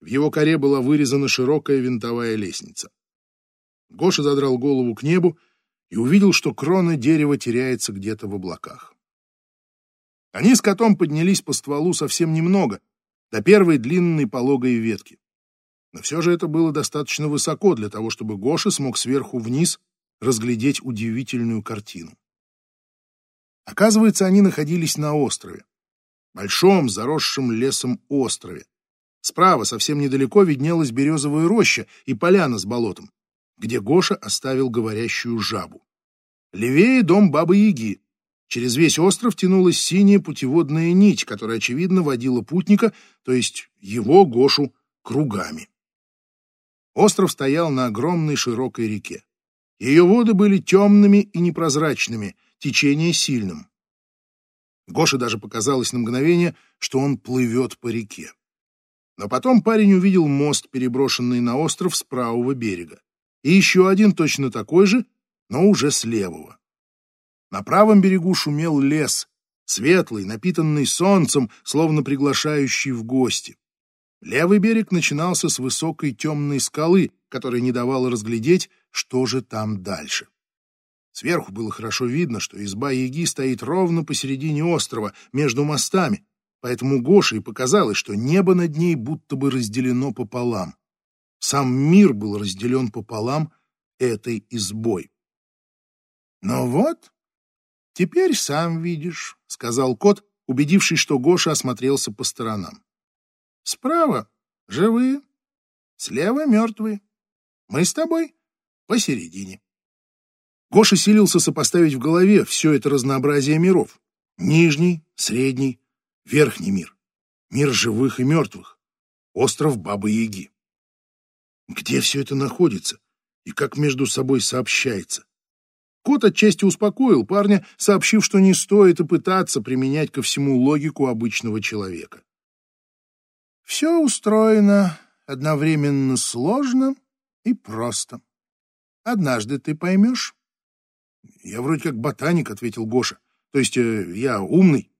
В его коре была вырезана широкая винтовая лестница. Гоша задрал голову к небу и увидел, что крона дерева теряется где-то в облаках. Они с котом поднялись по стволу совсем немного — до первой длинной пологой ветки. Но все же это было достаточно высоко для того, чтобы Гоша смог сверху вниз разглядеть удивительную картину. Оказывается, они находились на острове. Большом, заросшем лесом острове. Справа, совсем недалеко, виднелась березовая роща и поляна с болотом, где Гоша оставил говорящую жабу. Левее дом Бабы-Яги, Через весь остров тянулась синяя путеводная нить, которая, очевидно, водила путника, то есть его, Гошу, кругами. Остров стоял на огромной широкой реке. Ее воды были темными и непрозрачными, течение сильным. Гоше даже показалось на мгновение, что он плывет по реке. Но потом парень увидел мост, переброшенный на остров с правого берега, и еще один точно такой же, но уже с левого. На правом берегу шумел лес, светлый, напитанный солнцем, словно приглашающий в гости. Левый берег начинался с высокой темной скалы, которая не давала разглядеть, что же там дальше. Сверху было хорошо видно, что изба Яги стоит ровно посередине острова, между мостами, поэтому Гоше и показалось, что небо над ней будто бы разделено пополам. Сам мир был разделен пополам этой избой. Но вот «Теперь сам видишь», — сказал кот, убедившись, что Гоша осмотрелся по сторонам. «Справа — живые, слева — мертвые. Мы с тобой посередине». Гоша силился сопоставить в голове все это разнообразие миров. Нижний, средний, верхний мир. Мир живых и мертвых. Остров Бабы-Яги. Где все это находится и как между собой сообщается? Кот отчасти успокоил парня, сообщив, что не стоит и пытаться применять ко всему логику обычного человека. Все устроено одновременно сложно и просто. Однажды ты поймешь. Я вроде как ботаник, ответил Гоша. То есть э, я умный.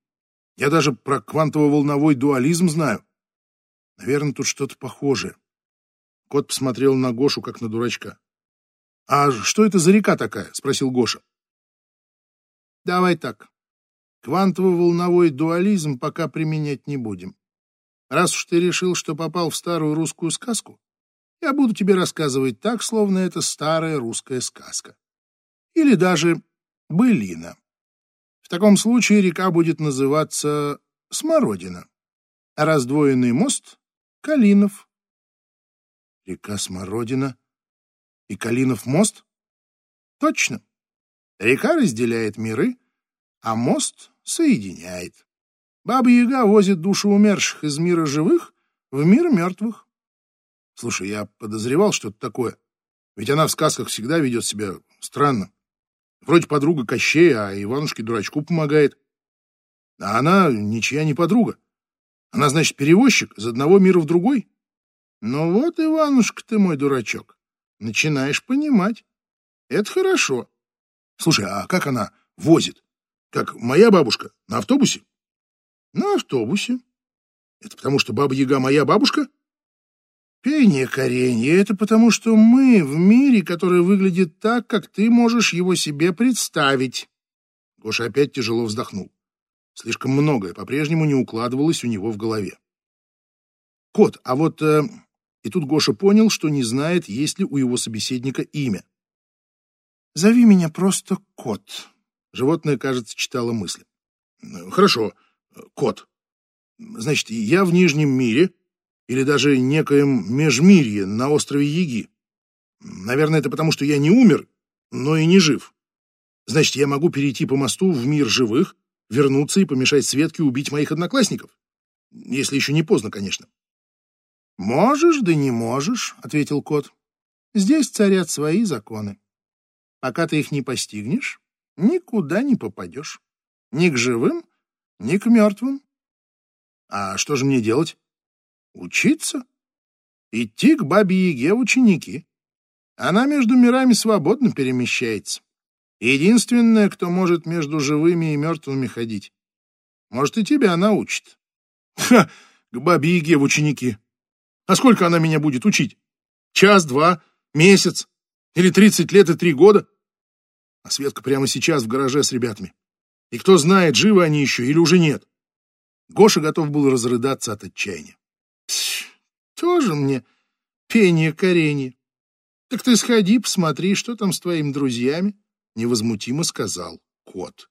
Я даже про квантово-волновой дуализм знаю. Наверное, тут что-то похожее. Кот посмотрел на Гошу, как на дурачка. «А что это за река такая?» — спросил Гоша. «Давай так. Квантово-волновой дуализм пока применять не будем. Раз уж ты решил, что попал в старую русскую сказку, я буду тебе рассказывать так, словно это старая русская сказка. Или даже былина. В таком случае река будет называться Смородина, а раздвоенный мост — Калинов. Река Смородина и Калинов мост? Точно. Река разделяет миры, а мост соединяет. Баба-яга возит души умерших из мира живых В мир мертвых. Слушай, я подозревал что-то такое. Ведь она в сказках всегда ведет себя странно. Вроде подруга Кощея, а Иванушке-дурачку помогает. А она ничья не подруга. Она, значит, перевозчик из одного мира в другой. Ну вот, Иванушка, ты мой дурачок. Начинаешь понимать. Это хорошо. Слушай, а как она возит? Как моя бабушка? На автобусе? На автобусе. Это потому, что Баба-Яга моя бабушка? Пение коренье — это потому, что мы в мире, который выглядит так, как ты можешь его себе представить. Гоша опять тяжело вздохнул. Слишком многое по-прежнему не укладывалось у него в голове. Кот, а вот... Э, и тут Гоша понял, что не знает, есть ли у его собеседника имя. «Зови меня просто Кот». Животное, кажется, читало мысли. «Хорошо, Кот. Значит, я в Нижнем мире, или даже некоем межмирье на острове Яги. Наверное, это потому, что я не умер, но и не жив. Значит, я могу перейти по мосту в мир живых, вернуться и помешать Светке убить моих одноклассников. Если еще не поздно, конечно. «Можешь, да не можешь», — ответил кот. «Здесь царят свои законы. Пока ты их не постигнешь, никуда не попадешь. Ни к живым, ни к мертвым. А что же мне делать? Учиться? Идти к бабе-яге в ученики. Она между мирами свободно перемещается. Единственная, кто может между живыми и мертвыми ходить. Может, и тебя научит. Ха! К бабе-яге в ученики. А сколько она меня будет учить? Час, два, месяц? Или тридцать лет и три года? А Светка прямо сейчас в гараже с ребятами. И кто знает, живы они еще или уже нет. Гоша готов был разрыдаться от отчаяния. Тоже мне пение коренье. Так ты сходи, посмотри, что там с твоими друзьями, невозмутимо сказал кот.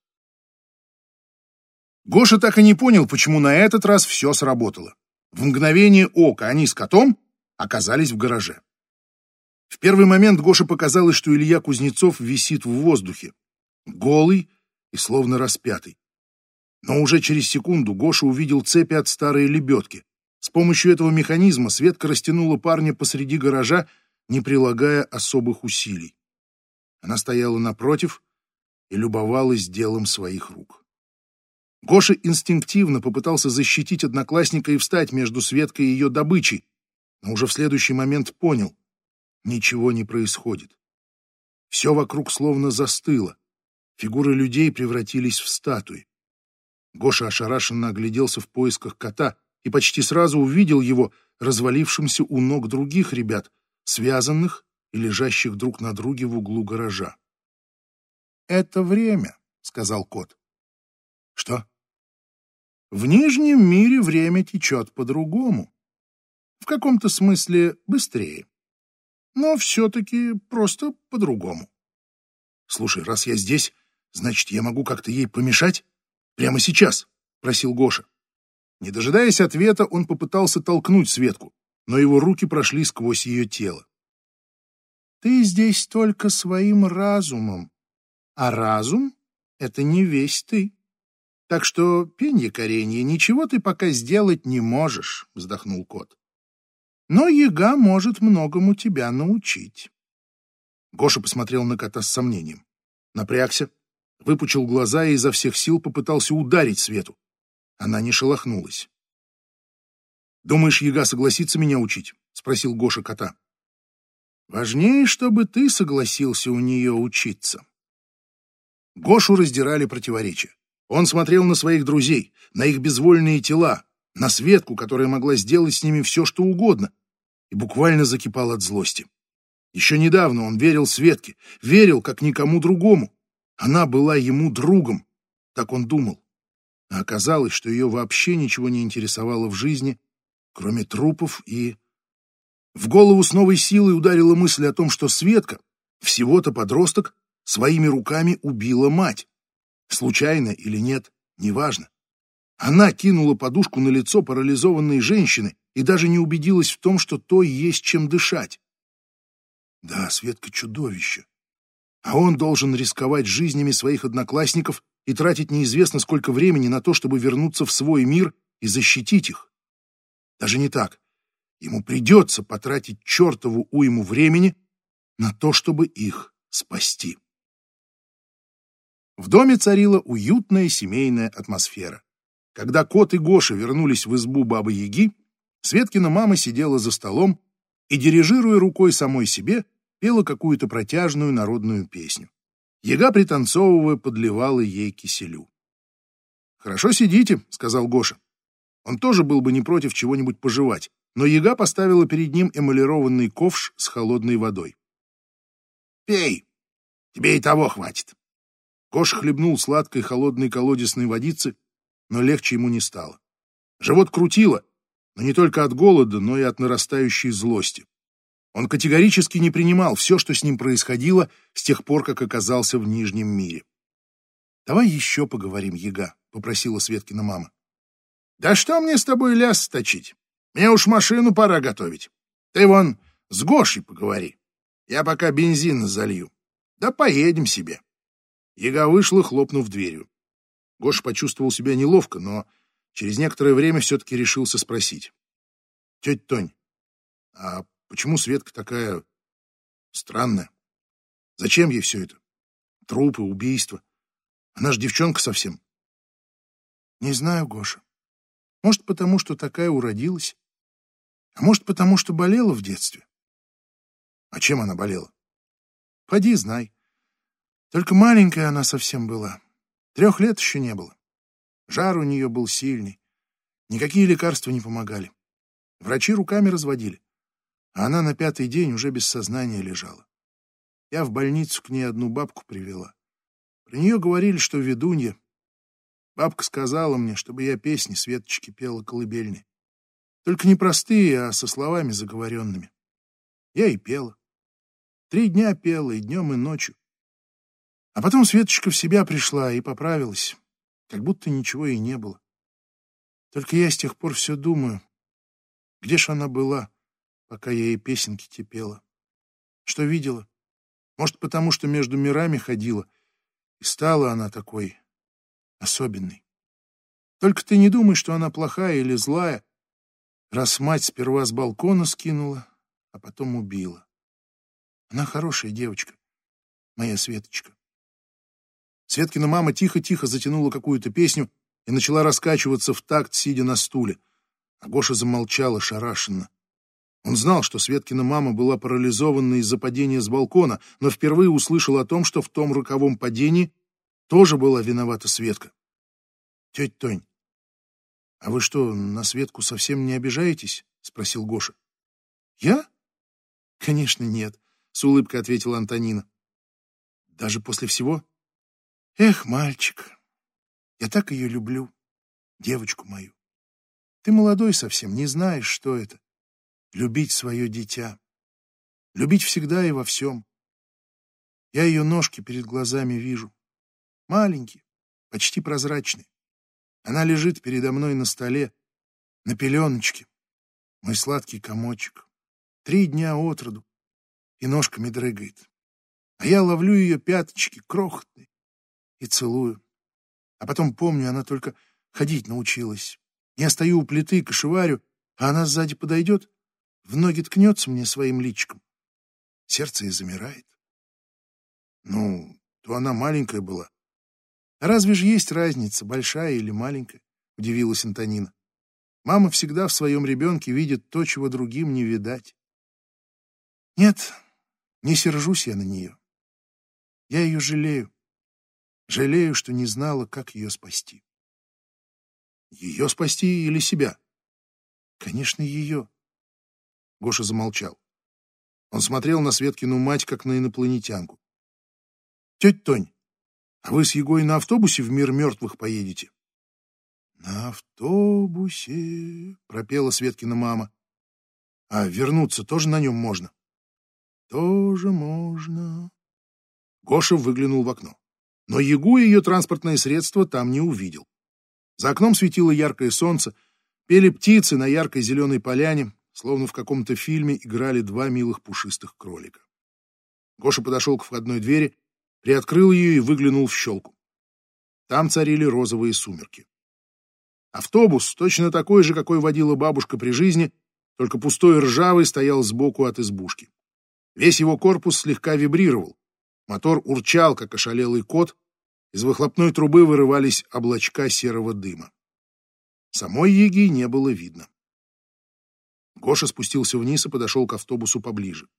Гоша так и не понял, почему на этот раз все сработало. В мгновение ока они с котом оказались в гараже. В первый момент Гоше показалось, что Илья Кузнецов висит в воздухе, голый и словно распятый. Но уже через секунду Гоша увидел цепи от старой лебедки. С помощью этого механизма Светка растянула парня посреди гаража, не прилагая особых усилий. Она стояла напротив и любовалась делом своих рук. Гоша инстинктивно попытался защитить одноклассника и встать между Светкой и ее добычей, но уже в следующий момент понял — ничего не происходит. Все вокруг словно застыло. Фигуры людей превратились в статуи. Гоша ошарашенно огляделся в поисках кота, и почти сразу увидел его развалившимся у ног других ребят, связанных и лежащих друг на друге в углу гаража. «Это время», — сказал кот. «Что?» «В Нижнем мире время течет по-другому. В каком-то смысле быстрее. Но все-таки просто по-другому. Слушай, раз я здесь, значит, я могу как-то ей помешать? Прямо сейчас?» — просил Гоша. Не дожидаясь ответа, он попытался толкнуть Светку, но его руки прошли сквозь ее тело. «Ты здесь только своим разумом, а разум — это не весь ты. Так что, пенье коренье, ничего ты пока сделать не можешь», — вздохнул кот. «Но яга может многому тебя научить». Гоша посмотрел на кота с сомнением. Напрягся, выпучил глаза и изо всех сил попытался ударить Свету. Она не шелохнулась. «Думаешь, Яга согласится меня учить?» — спросил Гоша кота. «Важнее, чтобы ты согласился у нее учиться». Гошу раздирали противоречия. Он смотрел на своих друзей, на их безвольные тела, на Светку, которая могла сделать с ними все, что угодно, и буквально закипал от злости. Еще недавно он верил Светке, верил, как никому другому. Она была ему другом, так он думал. А оказалось, что ее вообще ничего не интересовало в жизни, кроме трупов и... В голову с новой силой ударила мысль о том, что Светка, всего-то подросток, своими руками убила мать. Случайно или нет, неважно. Она кинула подушку на лицо парализованной женщины и даже не убедилась в том, что то есть чем дышать. Да, Светка чудовище. А он должен рисковать жизнями своих одноклассников и тратить неизвестно сколько времени на то, чтобы вернуться в свой мир и защитить их. Даже не так. ему придется потратить чертову уйму времени на то, чтобы их спасти. В доме царила уютная семейная атмосфера. Когда кот и Гоша вернулись в избу Бабы-Яги, Светкина мама сидела за столом и, дирижируя рукой самой себе, пела какую-то протяжную народную песню. Яга, пританцовывая, подливала ей киселю. «Хорошо сидите», — сказал Гоша. Он тоже был бы не против чего-нибудь пожевать, но Яга поставила перед ним эмалированный ковш с холодной водой. «Пей, тебе и того хватит». Гош хлебнул сладкой холодной колодесной водицы, но легче ему не стало. Живот крутило, но не только от голода, но и от нарастающей злости. Он категорически не принимал все, что с ним происходило с тех пор, как оказался в Нижнем мире. «Давай еще поговорим, Яга», — попросила Светкина мама. «Да что мне с тобой ляс точить? Мне уж машину пора готовить. Ты вон с Гошей поговори. Я пока бензин залью. Да поедем себе». Яга вышла, хлопнув дверью. Гоша почувствовал себя неловко, но через некоторое время все-таки решился спросить. «Тетя Тонь, а почему Светка такая странная? Зачем ей все это? Трупы, убийства. Она же девчонка совсем». «Не знаю, Гоша. Может, потому что такая уродилась. А может, потому что болела в детстве. А чем она болела? Поди, знай. Только маленькая она совсем была. Трех лет еще не было. Жар у нее был сильный. Никакие лекарства не помогали. Врачи руками разводили. А она на пятый день уже без сознания лежала. Я в больницу к ней одну бабку привела. Про нее говорили, что ведунья. Бабка сказала мне, чтобы я песни Светочки пела колыбельные. Только не простые, а со словами заговоренными. Я и пела. Три дня пела, и днем, и ночью. А потом Светочка в себя пришла и поправилась, как будто ничего и не было. Только я с тех пор все думаю, где ж она была, пока я ей песенки те пела. Что видела? Может, потому что между мирами ходила, и стала она такой особенной. Только ты не думай, что она плохая или злая, раз мать сперва с балкона скинула, а потом убила. Она хорошая девочка, моя Светочка. Светкина мама тихо-тихо затянула какую-то песню и начала раскачиваться в такт, сидя на стуле. А Гоша замолчала шарашенно. Он знал, что Светкина мама была парализована из-за падения с балкона, но впервые услышал о том, что в том роковом падении тоже была виновата Светка. «Тетя Тонь, а вы что, на Светку совсем не обижаетесь?» — спросил Гоша. «Я? Конечно, нет», — с улыбкой ответила Антонина. «Даже после всего?» Эх, мальчик, я так ее люблю, девочку мою. Ты молодой совсем, не знаешь, что это — любить свое дитя. Любить всегда и во всем. Я ее ножки перед глазами вижу. Маленькие, почти прозрачные. Она лежит передо мной на столе, на пеленочке. Мой сладкий комочек. Три дня от роду. И ножками дрыгает. А я ловлю ее пяточки, крохотные, и целую. А потом помню, она только ходить научилась. Я стою у плиты, кошеварю, а она сзади подойдет, в ноги ткнется мне своим личиком. Сердце и замирает. Ну, то она маленькая была. Разве же есть разница, большая или маленькая? Удивилась Антонина. Мама всегда в своем ребенке видит то, чего другим не видать. Нет, не сержусь я на нее. Я ее жалею. Жалею, что не знала, как ее спасти. Ее спасти или себя? Конечно, ее. Гоша замолчал. Он смотрел на Светкину мать, как на инопланетянку. Тетя Тонь, а вы с Егой на автобусе в мир мертвых поедете? На автобусе, пропела Светкина мама. А вернуться тоже на нем можно? Тоже можно. Гоша выглянул в окно но Ягу и ее транспортное средство там не увидел. За окном светило яркое солнце, пели птицы на яркой зеленой поляне, словно в каком-то фильме играли два милых пушистых кролика. Гоша подошел к входной двери, приоткрыл ее и выглянул в щелку. Там царили розовые сумерки. Автобус, точно такой же, какой водила бабушка при жизни, только пустой ржавый стоял сбоку от избушки. Весь его корпус слегка вибрировал. Мотор урчал, как ошалелый кот. Из выхлопной трубы вырывались облачка серого дыма. Самой Еги не было видно. Гоша спустился вниз и подошел к автобусу поближе.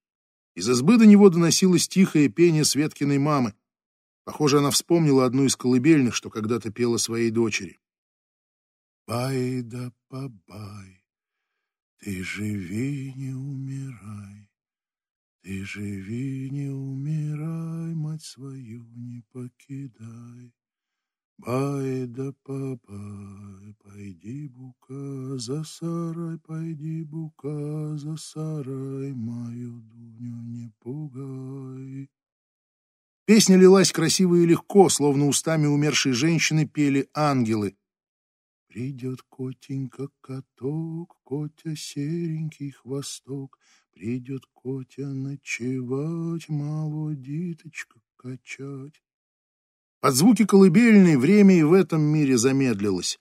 Из избы до него доносилось тихое пение Светкиной мамы. Похоже, она вспомнила одну из колыбельных, что когда-то пела своей дочери. «Бай да побай, ты живи, не умирай, ты живи, не умирай, мать свою не покидай. Бай да побай, пойди бука за сарай, пойди бука за сарай, мою Дуню не пугай. Песня лилась красиво и легко, словно устами умершей женщины пели ангелы. Придет котенька каток, котя серенький хвосток, Придет котя ночевать, молодиточка качать. Под звуки колыбельной время и в этом мире замедлилось.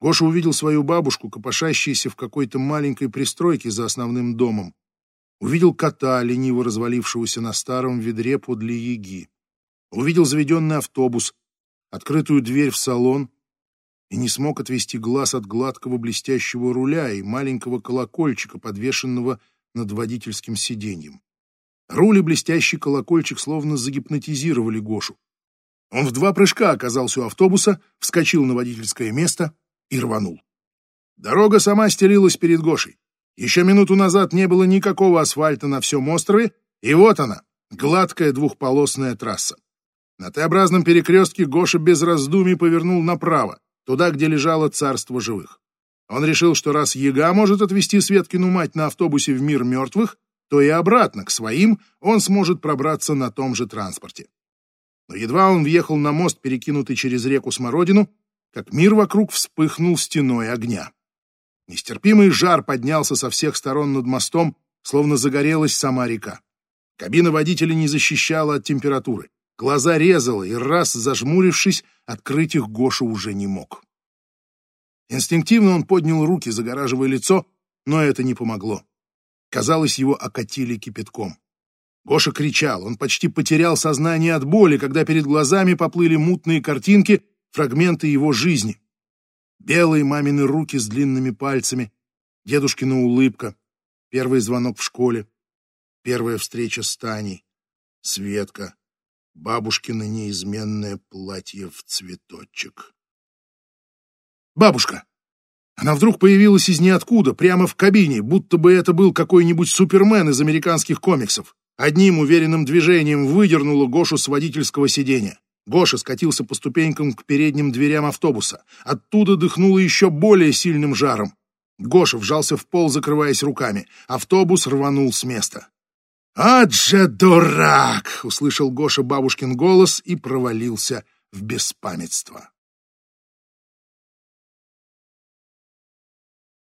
Гоша увидел свою бабушку, копошащуюся в какой-то маленькой пристройке за основным домом. Увидел кота, лениво развалившегося на старом ведре подле яги. Увидел заведенный автобус, открытую дверь в салон и не смог отвести глаз от гладкого блестящего руля и маленького колокольчика, подвешенного над водительским сиденьем. Руль и блестящий колокольчик словно загипнотизировали Гошу. Он в два прыжка оказался у автобуса, вскочил на водительское место и рванул. Дорога сама стелилась перед Гошей. Еще минуту назад не было никакого асфальта на всем острове, и вот она, гладкая двухполосная трасса. На Т-образном перекрестке Гоша без раздумий повернул направо, туда, где лежало царство живых. Он решил, что раз Яга может отвезти Светкину мать на автобусе в мир мертвых, то и обратно, к своим, он сможет пробраться на том же транспорте. Но едва он въехал на мост, перекинутый через реку Смородину, как мир вокруг вспыхнул стеной огня. Нестерпимый жар поднялся со всех сторон над мостом, словно загорелась сама река. Кабина водителя не защищала от температуры. Глаза резала, и раз зажмурившись, открыть их Гоша уже не мог. Инстинктивно он поднял руки, загораживая лицо, но это не помогло. Казалось, его окатили кипятком. Гоша кричал, он почти потерял сознание от боли, когда перед глазами поплыли мутные картинки, фрагменты его жизни. Белые мамины руки с длинными пальцами, дедушкина улыбка, первый звонок в школе, первая встреча с Таней, Светка, бабушкино неизменное платье в цветочек. Бабушка! Она вдруг появилась из ниоткуда, прямо в кабине, будто бы это был какой-нибудь супермен из американских комиксов. Одним уверенным движением выдернула Гошу с водительского сиденья. Гоша скатился по ступенькам к передним дверям автобуса. Оттуда дыхнуло еще более сильным жаром. Гоша вжался в пол, закрываясь руками. Автобус рванул с места. «Ад же дурак!» — услышал Гоша бабушкин голос и провалился в беспамятство.